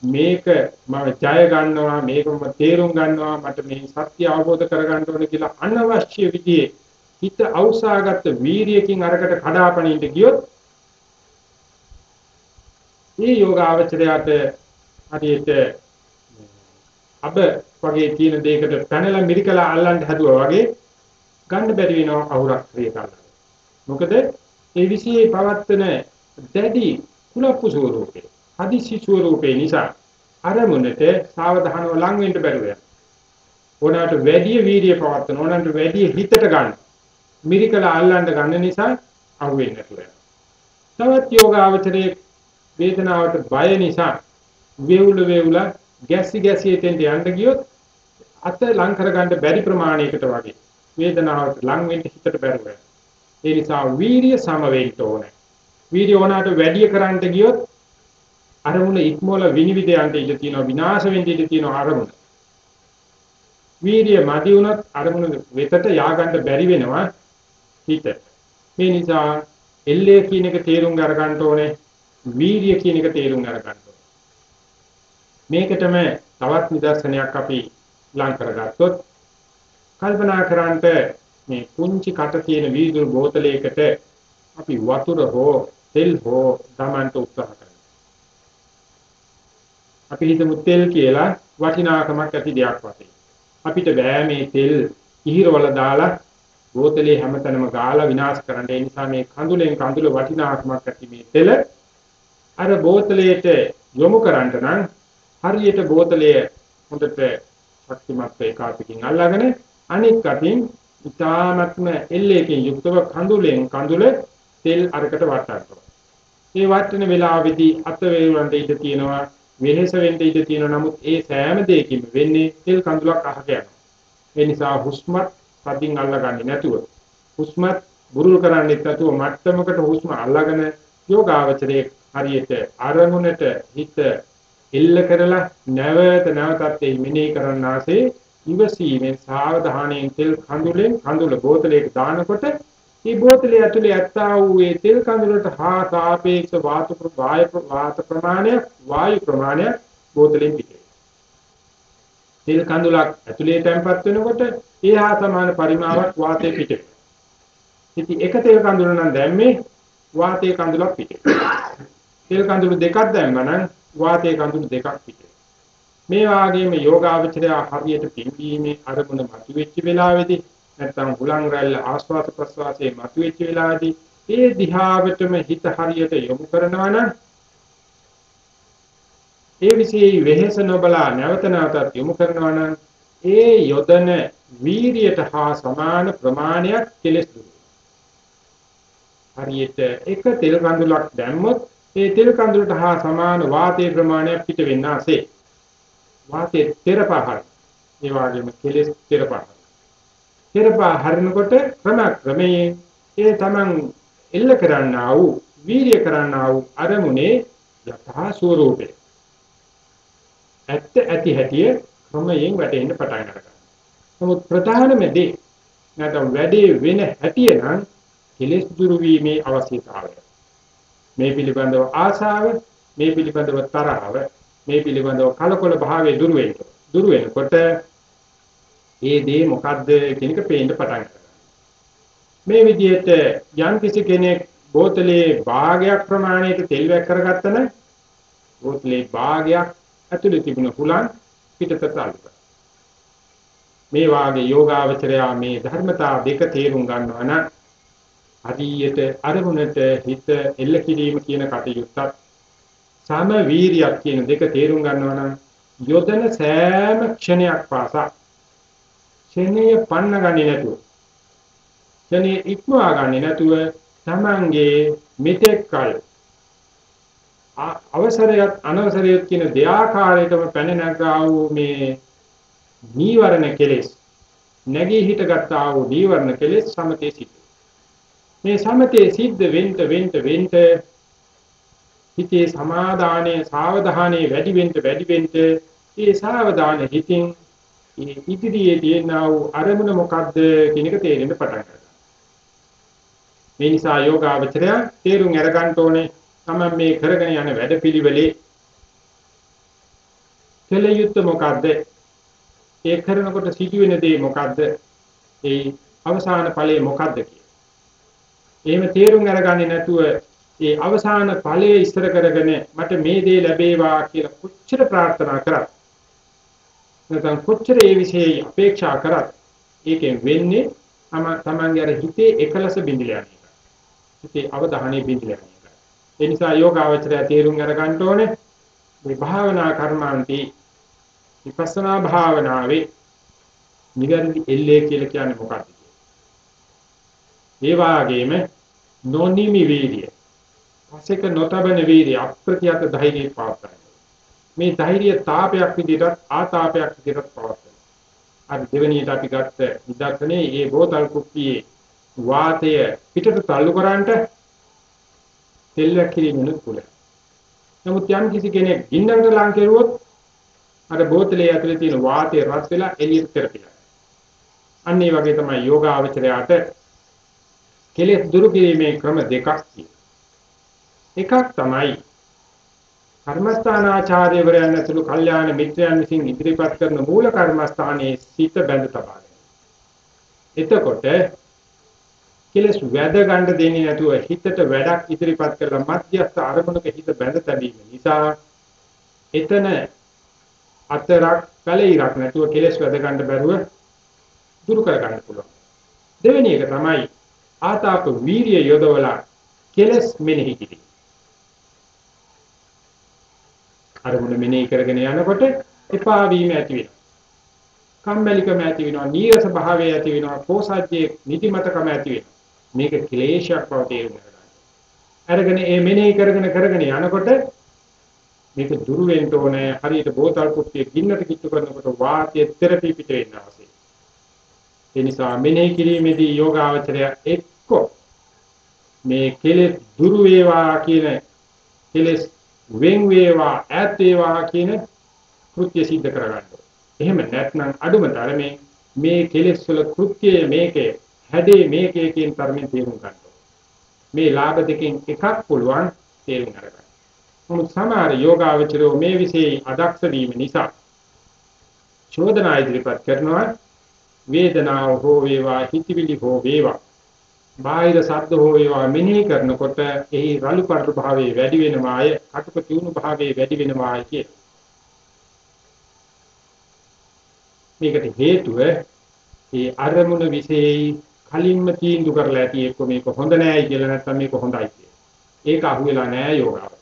මේක මම ජය ගන්නවා මේක මම තේරුම් ගන්නවා මට මේ සත්‍ය අවබෝධ කරගන්න ඕනේ කියලා අනවශ්‍ය විදිහේ හිත අවසාගත වීරියකින් අරකට කඩාපනින්න ගියොත් මේ යෝගාවචරයට හරියට අබ වගේ තියෙන දෙයකට පැනලා මිරිකලා අල්ලන්න හදුවා වගේ ගන්න බැරි වෙනවා අහුරක් ක්‍රිය කරලා. මොකද ඒ විශ්ේ පවත්තන දැඩි කුලප්පු ස්වරූපේ හදිසි ස්වරූපේ නිසා අරමුණට සාවධානව ලං වෙන්න බැරුව යනවා. ඕනකට වැඩි වීර්යය පවත්තන ඕනකට වැඩි හිතට ගන්න. මිරිකල අල්ලන්න ගන්න නිසා අහුවෙන්නේ නැතුව යනවා. තවත් යෝගාවචරයේ වේදනාවට බය නිසා වේවුල වේවුල ගැස්සි ගැස්සි එතෙන්ට යන්න ගියොත් අත ලං කරගන්න බැරි ප්‍රමාණයකට වගේ වේදනාවට ලං වෙන්න හිතට බැරුව ඒ නිසා වීරිය සම වෙන්න ඕනේ. වීරිය ඕනකට වැඩි කරන්නට ගියොත් අරමුණ ඉක්මවල විනිවිද යන්න ඉඩ තියෙනවා විනාශ වෙන්න ඉඩ තියෙනවා අරමුණ. වීරිය මදි වුණත් අරමුණ වෙතට ය아가න්න බැරි වෙනවා හිත. මේ නිසා එල්ලේ කියන එක තේරුම් අරගන්න ඕනේ. වීරිය කියන එක තේරුම් අරගන්න ඕනේ. මේකටම තවත් නිදර්ශනයක් අපි ලං කරගත්තොත් කල්පනා කරන්ට මේ කුංචි කට තියෙන වීදුරු බෝතලයකට අපි වතුර හෝ තෙල් හෝ දමන්න උත්සාහ කරනවා. අපි හිතමු තෙල් කියලා වටිනාකමක් ඇති දෙයක් වශයෙන්. අපිට බෑ මේ තෙල් ඉහිරවල දාලා බෝතලේ හැමතැනම ගාලා විනාශ කරන්න. ඒ නිසා මේ කඳුලෙන් කඳුල වටිනාකමක් ඇති මේ තෙල අර බෝතලයට යොමු කරන්න නම් හරියට බෝතලය හොඳට ශක්තිමත් ඒකාපිකින් අල්ලාගෙන අනික් අතින් ඉතාමත්ම එල්ලේකින් යුක්තව කඳුලෙන් කඳුල තෙල් අරකට වටනවා. මේ වටන වෙලාවේදී අත වේවන්ට ඉඳ තියෙනවා වෙහෙස වෙන්න ඉඩ තියෙනවා නමුත් ඒ සෑම දෙයකින්ම වෙන්නේ තෙල් කඳුලක් අහක යනවා. ඒ නිසා හුස්මත් පදින් අල්ලගන්නේ නැතුව හුස්මත් බුරුල් කරන්නේත් නැතුව මට්ටමකට හුස්ම අල්ලගෙන යෝගාවචරයේ හරියට අරමුණට හිත එල්ල කරලා නැවත නැවතත් ඒ මෙනෙහි කරන්නාසේ ඉවසීමෙන් සාවධානයෙන් තෙල් කඳුලෙන් කඳුල බෝතලයක දානකොට මේ බෝතලයේ ඇතුලේ ඇත්තා වූ ඒ තෙල් කඳුලට හා සාපේක්ෂ වාත ප්‍රවාය වාත ප්‍රමාණය වායු ප්‍රමාණය බෝතලෙන් පිටේ. තෙල් කඳුලක් ඇතුලේ තැම්පත් වෙනකොට ඒ හා සමාන පරිමාවක් වාතයේ පිටේ. ඉතින් එක තෙල් කඳුල නම් දැම්මේ වාතයේ කඳුලක් පිටේ. තෙල් කඳුළු දෙකක් දැම්මනම් වාතයේ කඳුළු දෙකක් පිටේ. මේ වාගේම යෝගාවචරය හරියට පිම්බීමේ අරමුණ මතුවෙච්ච වෙලාවේදී නැත්නම් හුලං රැල්ල ආස්වාද ප්‍රස්වාසයේ මතුවෙච්ච වෙලාවේදී ඒ දිහාවටම හිත හරියට යොමු කරනවා නම් ඒ විශේෂ වෙහෙස නොබලා නැවත නැවතත් යොමු කරනවා නම් ඒ යොදන වීරියට හා සමාන ප්‍රමාණයක් කෙලස් දුරු හරියට එක තෙල් කඳුලක් දැම්මොත් ඒ තෙල් කඳුලට හා සමාන වාතයේ ප්‍රමාණයක් පිට වෙන්න ASCII වාතයේ තෙරපහයි ඒ වගේම කෙලස් තෙරපහයි පෙරපා හරිනකොට ක්‍රම ක්‍රමයේ ඒ තමන් එල්ල කරන්නා වූ වීර්ය කරන්නා වූ අරමුණේ යථා ස්වરૂපේ ඇත්ත ඇති හැටිය ක්‍රමයෙන් වැටෙන්න පටන් ගන්නවා. නමුත් ප්‍රධානම දේ නැත්නම් වැඩි වෙන හැටිය නම් කෙලෙස් දුරු වීමේ අවශ්‍යතාවය. මේ පිළිබඳව ආශාව, මේ පිළිබඳව තරහව, මේ පිළිබඳව කලකොල භාවයේ දුරු වෙන්න. දුරු වෙනකොට ඒ දේ මොකද්ද කියන එක පේන්න පටන් මේ විදිහට යම් කිසි කෙනෙක් බෝතලේ භාගයක් ප්‍රමාණයට තෙල් වැක් කරගත්තා නම් බෝතලේ භාගයක් ඇතුලේ තිබුණ හුලං පිටතට අල්ලනවා. මේ වාගේ යෝගාවචරයා මේ ධර්මතා දෙක තේරුම් ගන්නවා නම් හරියට අරමුණට හිත එල්ල කිරීම කියන කටයුත්තත් සම වීරියක් කියන දෙක තේරුම් ගන්නවා නම් යොදන සෑම ක්ෂණයක් පාසා ක්ෂණය පන්න ගන්නේ නැතුව ක්ෂණය ඉක්මවා ගන්නේ නැතුව තමන්ගේ මෙතෙක් කල අවසරයත් අනවසරයත් කියන දෙආකාරයකම පැන නැගා වූ මේ නීවරණ කෙලෙස් නැගී හිටගත්තා වූ නීවරණ කෙලෙස් සමතේ සිද්ධ මේ සමතේ සිද්ධ වෙන්න වෙන්න වෙන්න හිතේ සමාදානයේ සාවධානයේ වැඩි වෙන්න වැඩි වෙන්න ඒ සාවධාන හිතින් මේ ඉදිරියේ තියෙනා වූ අරමුණ මොකද්ද කියන එක තේරෙන්න පටන් ගන්නවා. මේ නිසා යෝගාවචරය තේරුම් අරගන්න ඕනේ තමයි මේ කරගෙන යන වැඩපිළිවෙලේ කෙලියුත් මොකද්ද? ඒ කරනකොට සිදුවෙන දේ මොකද්ද? ඒ අවසාන ඵලය මොකද්ද එහෙම තේරුම් අරගන්නේ නැතුව ඒ අවසාන ඵලය ඉස්තර කරගෙන මට මේ දේ ලැබේවා කියලා කොච්චර ප්‍රාර්ථනා කරත් නැත්නම් කොච්චර ඒ વિશે අපේක්ෂා කරත් ඒකෙන් වෙන්නේ තම තමන්ගේ අර හිතේ එකලස බිඳිලා යන එක. හිතේ අවධානය බිඳිලා යනවා. ඒ නිසා යෝගාවචරය තේරුම් අරගන්න ඕනේ මේ භාවනා කර්මාන්තේ විපස්සනා භාවනාවේ නිවැරදි එල්ලේ කියලා කියන්නේ මොකක්ද ඒ වාගේම නොනිමි වීර්ය. පසෙක නොතබන වීර්ය අප්‍රතිහත ධෛර්යය පාත්තයි. මේ ධෛර්ය තාපයක් විදිහට ආතාපයක් විදිහට පවත්වනවා. අර දෙවෙනියට අපි ගත්ත නිදර්ශනේ ඒ බෝතල් කුප්පියේ වාතය පිටට තල්ලු කරාන්ට තෙල්වක් කිරීමනුත් පුළුවන්. නමුත් යම් කිසි කෙනෙක් ගින්නකට ලං කෙරුවොත් අර බෝතලේ ඇතුලේ තියෙන වාතය රත් වෙලා එළියට පෙරපිලා. අන්න ඒ වගේ තමයි යෝගාවචරයට කෙලෙස් දුරු කිරීමේ ක්‍රම දෙකක් එකක් තමයි කර්මස්ථානාචාර්යවරයන් ඇතුළු කල්යාණ මිත්‍රයන් විසින් ඉදිරිපත් කරන මූල කර්මස්ථානයේ සිත බැඳ තබා එතකොට කෙලස් වැද ගන්න දෙන්නේ නැතුව හිතට වැඩක් ඉදිරිපත් කරලා මධ්‍යස්ථ අරමුණක හිත බැඳ තැබීම නිසා එතන අතරක් කලිරක් නැතුව කෙලස් වැද ගන්න බැරුව දුරු කර ගන්න පුළුවන් දෙවෙනි එක තමයි ආතාප වීරිය යොදවලා කෙලස් මෙනෙහි කිරීම. අරමුණ මෙනෙහි කරගෙන යනකොට එපා වීම ඇති වෙනවා. කම්මැලිකම ඇති වෙනවා, නීරස භාවය ඇති වෙනවා, කෝසජ්ජේ නිදිමතකම ඇති වෙනවා. මේක ක්ලේශයක් බව තේරුම් ගන්න. අරගෙන ඒ මෙනෙහි කරගෙන කරගෙන යනකොට මේක දුරු වෙන්න ඕනේ. හරියට බෝතල් කුට්ටිය ගින්නට කිට්ටු කරනකොට වාතය තෙරපි පිට වෙන්න අවශ්‍යයි. ඒ නිසා මෙනෙහි කිරීමේදී යෝගාවචරය එක්ක මේ කෙලෙස් දුරු වේවා කියන කෙලෙස් වෙන් වේවා ඈත් වේවා කියන කෘත්‍ය સિદ્ધ කරගන්න. එහෙම නැත්නම් අඩුම තරමේ මේ කෙලෙස් වල කෘත්‍යය මේකේ හැදේ මේකේ කියන තරමින් තේරුම් ගන්න. මේ ලාභ දෙකෙන් එකක් පුළුවන් තේරුම් ගන්න. මොකද සමහර යෝගාවචරෝ මේ વિશે අදක්ෂ වීම නිසා චෝදනා ඉදිරිපත් කරනවා වේදනාව හෝ වේවා හිතවිලි හෝ වේවා බාහිර ශබ්ද හෝ වේවා මෙනෙහි කරනකොට එහි රළු පටු භාවයේ වැඩි වෙනවාය කටුක තියුණු භාවයේ වැඩි වෙනවාය කිය. මේකට හේතුව ඒ අරමුණ විශේෂයි කලින්ම තීන්දුව කරලා ඇති එක්ක මේක හොඳ නෑයි කියලා නැත්නම් මේක හොඳයි කියලා. ඒක අහුවෙලා නෑ යෝගාවචරය.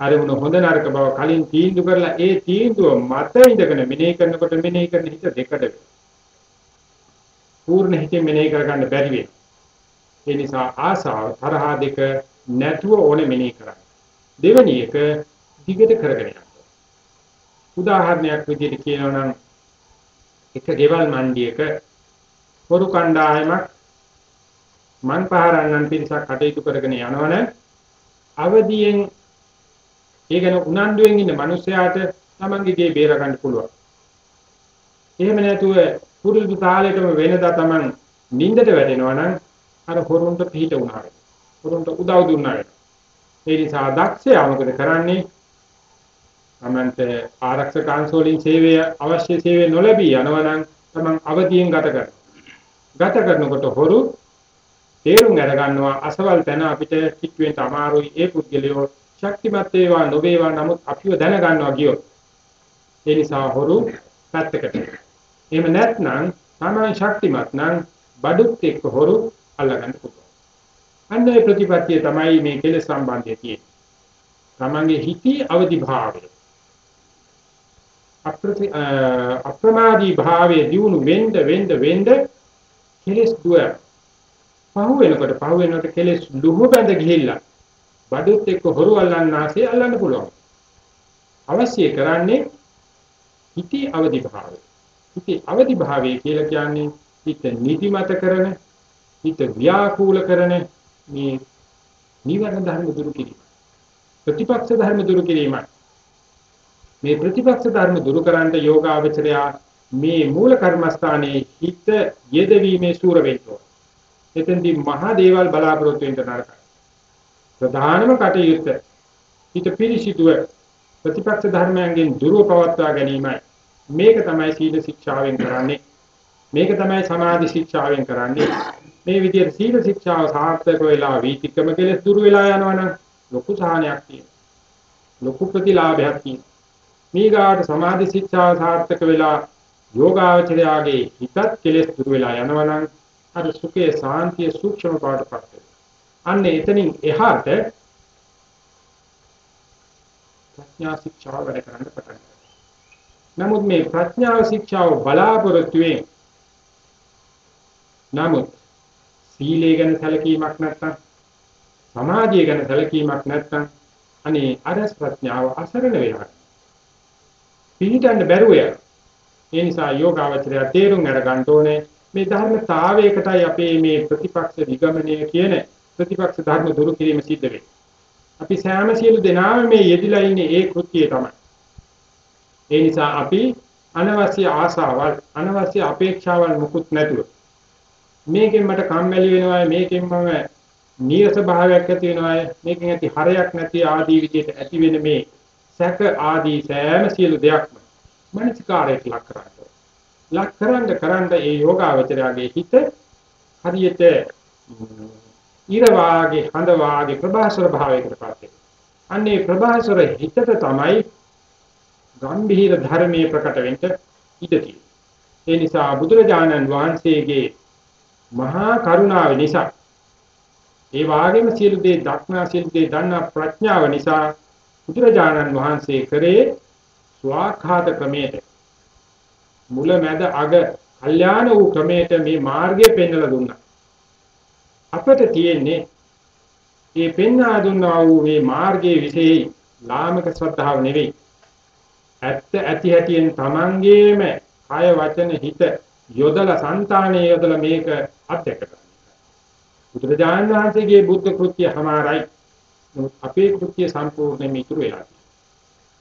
අරමුණ හොඳ නරක බව කලින් තීන්දුව කරලා ඒ තීන්දුව මත ඉඳගෙන මෙනෙහි කරනකොට මෙනෙහි කරන හිත දෙකඩ වෙනවා. පූර්ණ හිතෙන් මෙනෙහි කරගන්න බැරි වෙනවා. ඒ නිසා ආසාව තරහා දෙක නැතුව ඕනේ මෙනෙහි කරන්න. දෙවෙනි එක දිගට කරගෙන යන්න. උදාහරණයක් විදිහට කියනවා නම් එක ගෙවල් මණ්ඩියක පොරු කණ්ඩායමක් මන් පහරන්නන් පිරිසක් කටයුතු කරගෙන යනවනේ අවදියෙන් ඒ ගැන උනන්දුවෙන් ඉන්න මිනිස්සයාට තමන්ගේ ගේ බේර ගන්න පුළුවන්. එහෙම නැතුව පුරුදු තාලෙටම වෙනදා Taman නිින්දට වැටෙනවා නම් අර හොරුන්ට පිට වුණා වෙනවා. හොරුන්ට උදව් දුන්නා වෙනවා. ඒ නිසා දක්ෂයා මොකද කරන්නේ? Tamanට ආරක්ෂක අංශවලින් සේවය අවශ්‍ය සේවය නොලැබී යනවා නම් Taman අවදියෙන් ගත කරනවා. ගත කරනකොට හොරු තේරුම් අර ගන්නවා අසවල් තැන අපිට කිට්ටුවෙන් අමාරුයි ඒ පුද්ගලයෝ ශක්තිමත් වේවා නොවේවා නමුත් අපිව දැන ගන්නවා කියොත් ඒ නිසා හොරු පැත්තකට එහෙම නැත්නම් තමයි ශක්තිමත් නම් බඩුත් එක්ක හොරු අල්ලගන්න පුළුවන්. අන්න ඒ ප්‍රතිපත්තිය තමයි මේ කෙලෙස් සම්බන්ධය තියෙන්නේ. තමන්ගේ හිතේ අවදි භාවය. අප්‍රති අප්‍රමාදී භාවයේ දියුණු වෙන්න වෙන්න වෙන්න කෙලෙස් දුව පහු වෙනකොට පහු වෙනකොට කෙලෙස් ලුහු බැඳ ගිහිල්ලා බඩුත් එක්ක හොරු අල්ලන්න ආසේ අල්ලන්න පුළුවන්. අවශ්‍ය කරන්නේ හිතේ අවදි භාවය. හිතේ අවදි භාවය කියලා කියන්නේ හිත නිදිමත කරන හිත ව්‍යාකූල කරන මේ නිවන ධර්ම දුරු කිරීම. ප්‍රතිපක්ෂ ධර්ම දුරු කිරීම. මේ ප්‍රතිපක්ෂ ධර්ම දුරු කරන්න යෝගාවචරයා මේ මූල කර්මස්ථානයේ හිත යෙදවීමේ සූර වෙන්න එතෙන්දී මහා දේවල් බලාපොරොත්තු වෙන්න නරකයි. ප්‍රධානම කටයුත්ත හිත පිරිසිදුව ප්‍රතිපක්ෂ ධර්මයන්ගෙන් දුරව පවත්වා ගැනීමයි. මේක තමයි සීල ශික්ෂාවෙන් කරන්නේ. මේක තමයි සමාධි ශික්ෂාවෙන් කරන්නේ. මේ විදිහට සීල ශික්ෂාව සාර්ථක වෙලා වීතික්‍රම කෙලස් දුරු වෙලා යනවනම් ලොකු සාහනයක් තියෙනවා. ලොකු ප්‍රතිලාභයක් තියෙනවා. මේගාට සමාධි ශික්ෂාව සාර්ථක වෙලා යෝගාචරයාගේ හිතත් කෙලස් දුරු වෙලා යනවනම් අර සුඛේ සාන්තිය සූක්ෂම බවටපත් වෙනවා. අන්න එතනින් එහාට ප්‍රඥා ශික්ෂාව වැඩ කරන්න පටන් නමුත් මේ ප්‍රඥා ශික්ෂාව බලාපොරොත්තු වෙන නමුත් සීලය ගැන සැලකීමක් නැත්නම් සමාධිය ගැන සැලකීමක් නැත්නම් අනේ අරස් ප්‍රඥාව අසරණ වෙනවා. පිළිටන්න බැරුව යනවා. ඒ නිසා යෝගාවචරය තේරුම් අරගන්න ඕනේ මේ ධර්මතාවයකටයි අපේ මේ ප්‍රතිපක්ෂ විගමනය කියන ප්‍රතිපක්ෂ ධර්ම දුරු කිරීම සිද්ධ වෙන්නේ. අපි සෑම සියලු දෙනාම මේ යෙදිලා ඉන්නේ ඒ කෘත්‍යය තමයි. ඒ නිසා අපි අනවශ්‍ය ආසාවල් අනවශ්‍ය අපේක්ෂාවල් මුකුත් නැතුව මේකෙන් මට කම්මැලි වෙනවා මේකෙන් මම නීරස භාවයක් ඇති වෙනවා මේකෙන් ඇති හරයක් නැති ආදී විදිහට ඇති වෙන මේ සැක ආදී සෑම සියලු දෙයක්ම මනසිකාරයට ලක් කරගන්න. ලක් කරන්න කරන්න ඒ යෝගාවචරයාගේ හිත හරියට ඊර වාගේ හඳ වාගේ ප්‍රභාසර භාවයකටපත් වෙනවා. අන්නේ ප්‍රභාසර හිතට තමයි ගම්භීර ධර්මයේ ප්‍රකට වෙන්න ඉඩ තියෙන්නේ. ඒ නිසා බුදුරජාණන් වහන්සේගේ මහා කරුණාව නිසා ඒ වාගේම සියලු දේ දක්නා සියලු දේ දන්නා ප්‍රඥාව නිසා බුදුරජාණන් වහන්සේ කරේ ස්වාඛාත ක්‍රමයට මුල මැද අග කල්යාණ වූ ක්‍රමයට මේ මාර්ගය පෙන්වලා දුන්නා. අපට තියෙන්නේ මේ පෙන්වා දුන්නා වූ මේ මාර්ගයේ විශේෂයි ලාමක ශ්‍රද්ධාව නෙවෙයි. ඇත්ත ඇති හැටියෙන් Tamangeම කය වචන හිත යොදලා సంతානයේ යොදලා මේක අත්දැක ගන්න. බුදුරජාණන් වහන්සේගේ බුද්ධ කෘත්‍ය හමාරයි. අපේ කෘත්‍ය සම්පූර්ණයෙන්ම ඉතුරු වෙලා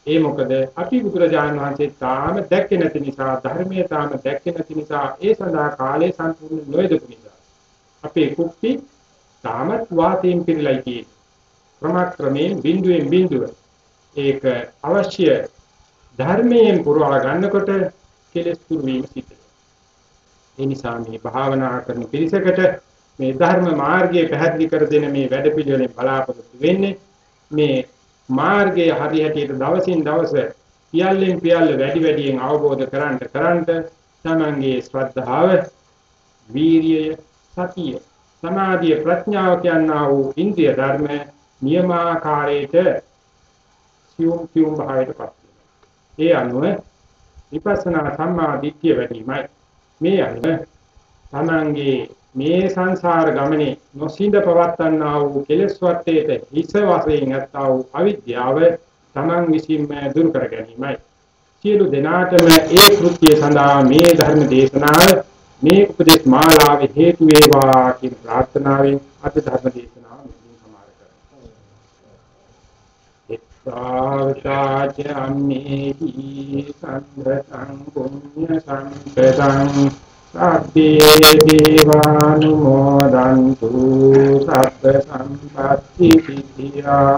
ඒ මොකද අපි බුදුරජාණන් වහන්සේ තාම දැක්කේ නැති නිසා ධර්මයේ තාම දැක්කේ නැති නිසා ඒ සඳහා කාලය සම්පූර්ණ නොයදපු නිසා අපේ කුප්පි තාමත් වාතයෙන් පිරලයි තියෙන්නේ. ක්‍රමක්‍රමයෙන් බිඳුවෙන් බිඳුව ඒක අවශ්‍ය ධර්මයෙන් පුරවා ගන්නකොට කෙලෙස් දුරු වීම සිද්ධ ඒ නිසා මේ භාවනා කරන පිරිසකට මේ ධර්ම මාර්ගයේ පැහැදිලි කර දෙන මේ වැඩපිළිවෙලෙන් බලාපොරොත්තු වෙන්නේ මේ මාර්ගයේ හරියටියට දවසින් දවස පියල්ලෙන් පියල්ල වැඩි වැඩියෙන් අවබෝධ කරන්ට කරන්ට තමන්ගේ ශ්‍රද්ධාව වීරිය සතිය සමාධිය ප්‍රඥාව කියනා වූ ඉන්ද්‍රිය ධර්ම නියමාකාරයට සියුම් සියුම් භාවයටපත් වෙනවා. ඒ අනුව විපස්සනා සම්මා දිට්ඨිය වැඩිමයි. මේ අනුව තමන්ගේ මේ සංසාර ගමනේ නොසිඳ පවත්වන්නා වූ කෙලෙස් වර්තේට හිස වශයෙන් ඇත්තා වූ අවිද්‍යාව තමන් විසින්ම දුරු කර ගැනීමයි. සියලු දෙනාටම ඒ කෘත්‍ය සඳහා මේ ධර්ම දේශනාව මේ උපදේශ මාලාවේ හේතු වේවා කියන ප්‍රාර්ථනාවෙන් අද ධර්ම දේශනාව මෙතන සමාර කරනවා. එක්තාවචාච අම්මේහි සම්බතං පුඤ්ඤ සම්පතං සබ්බේ දීවානුමෝදන්තු සබ්බ සම්පත්ති සිද්ධියා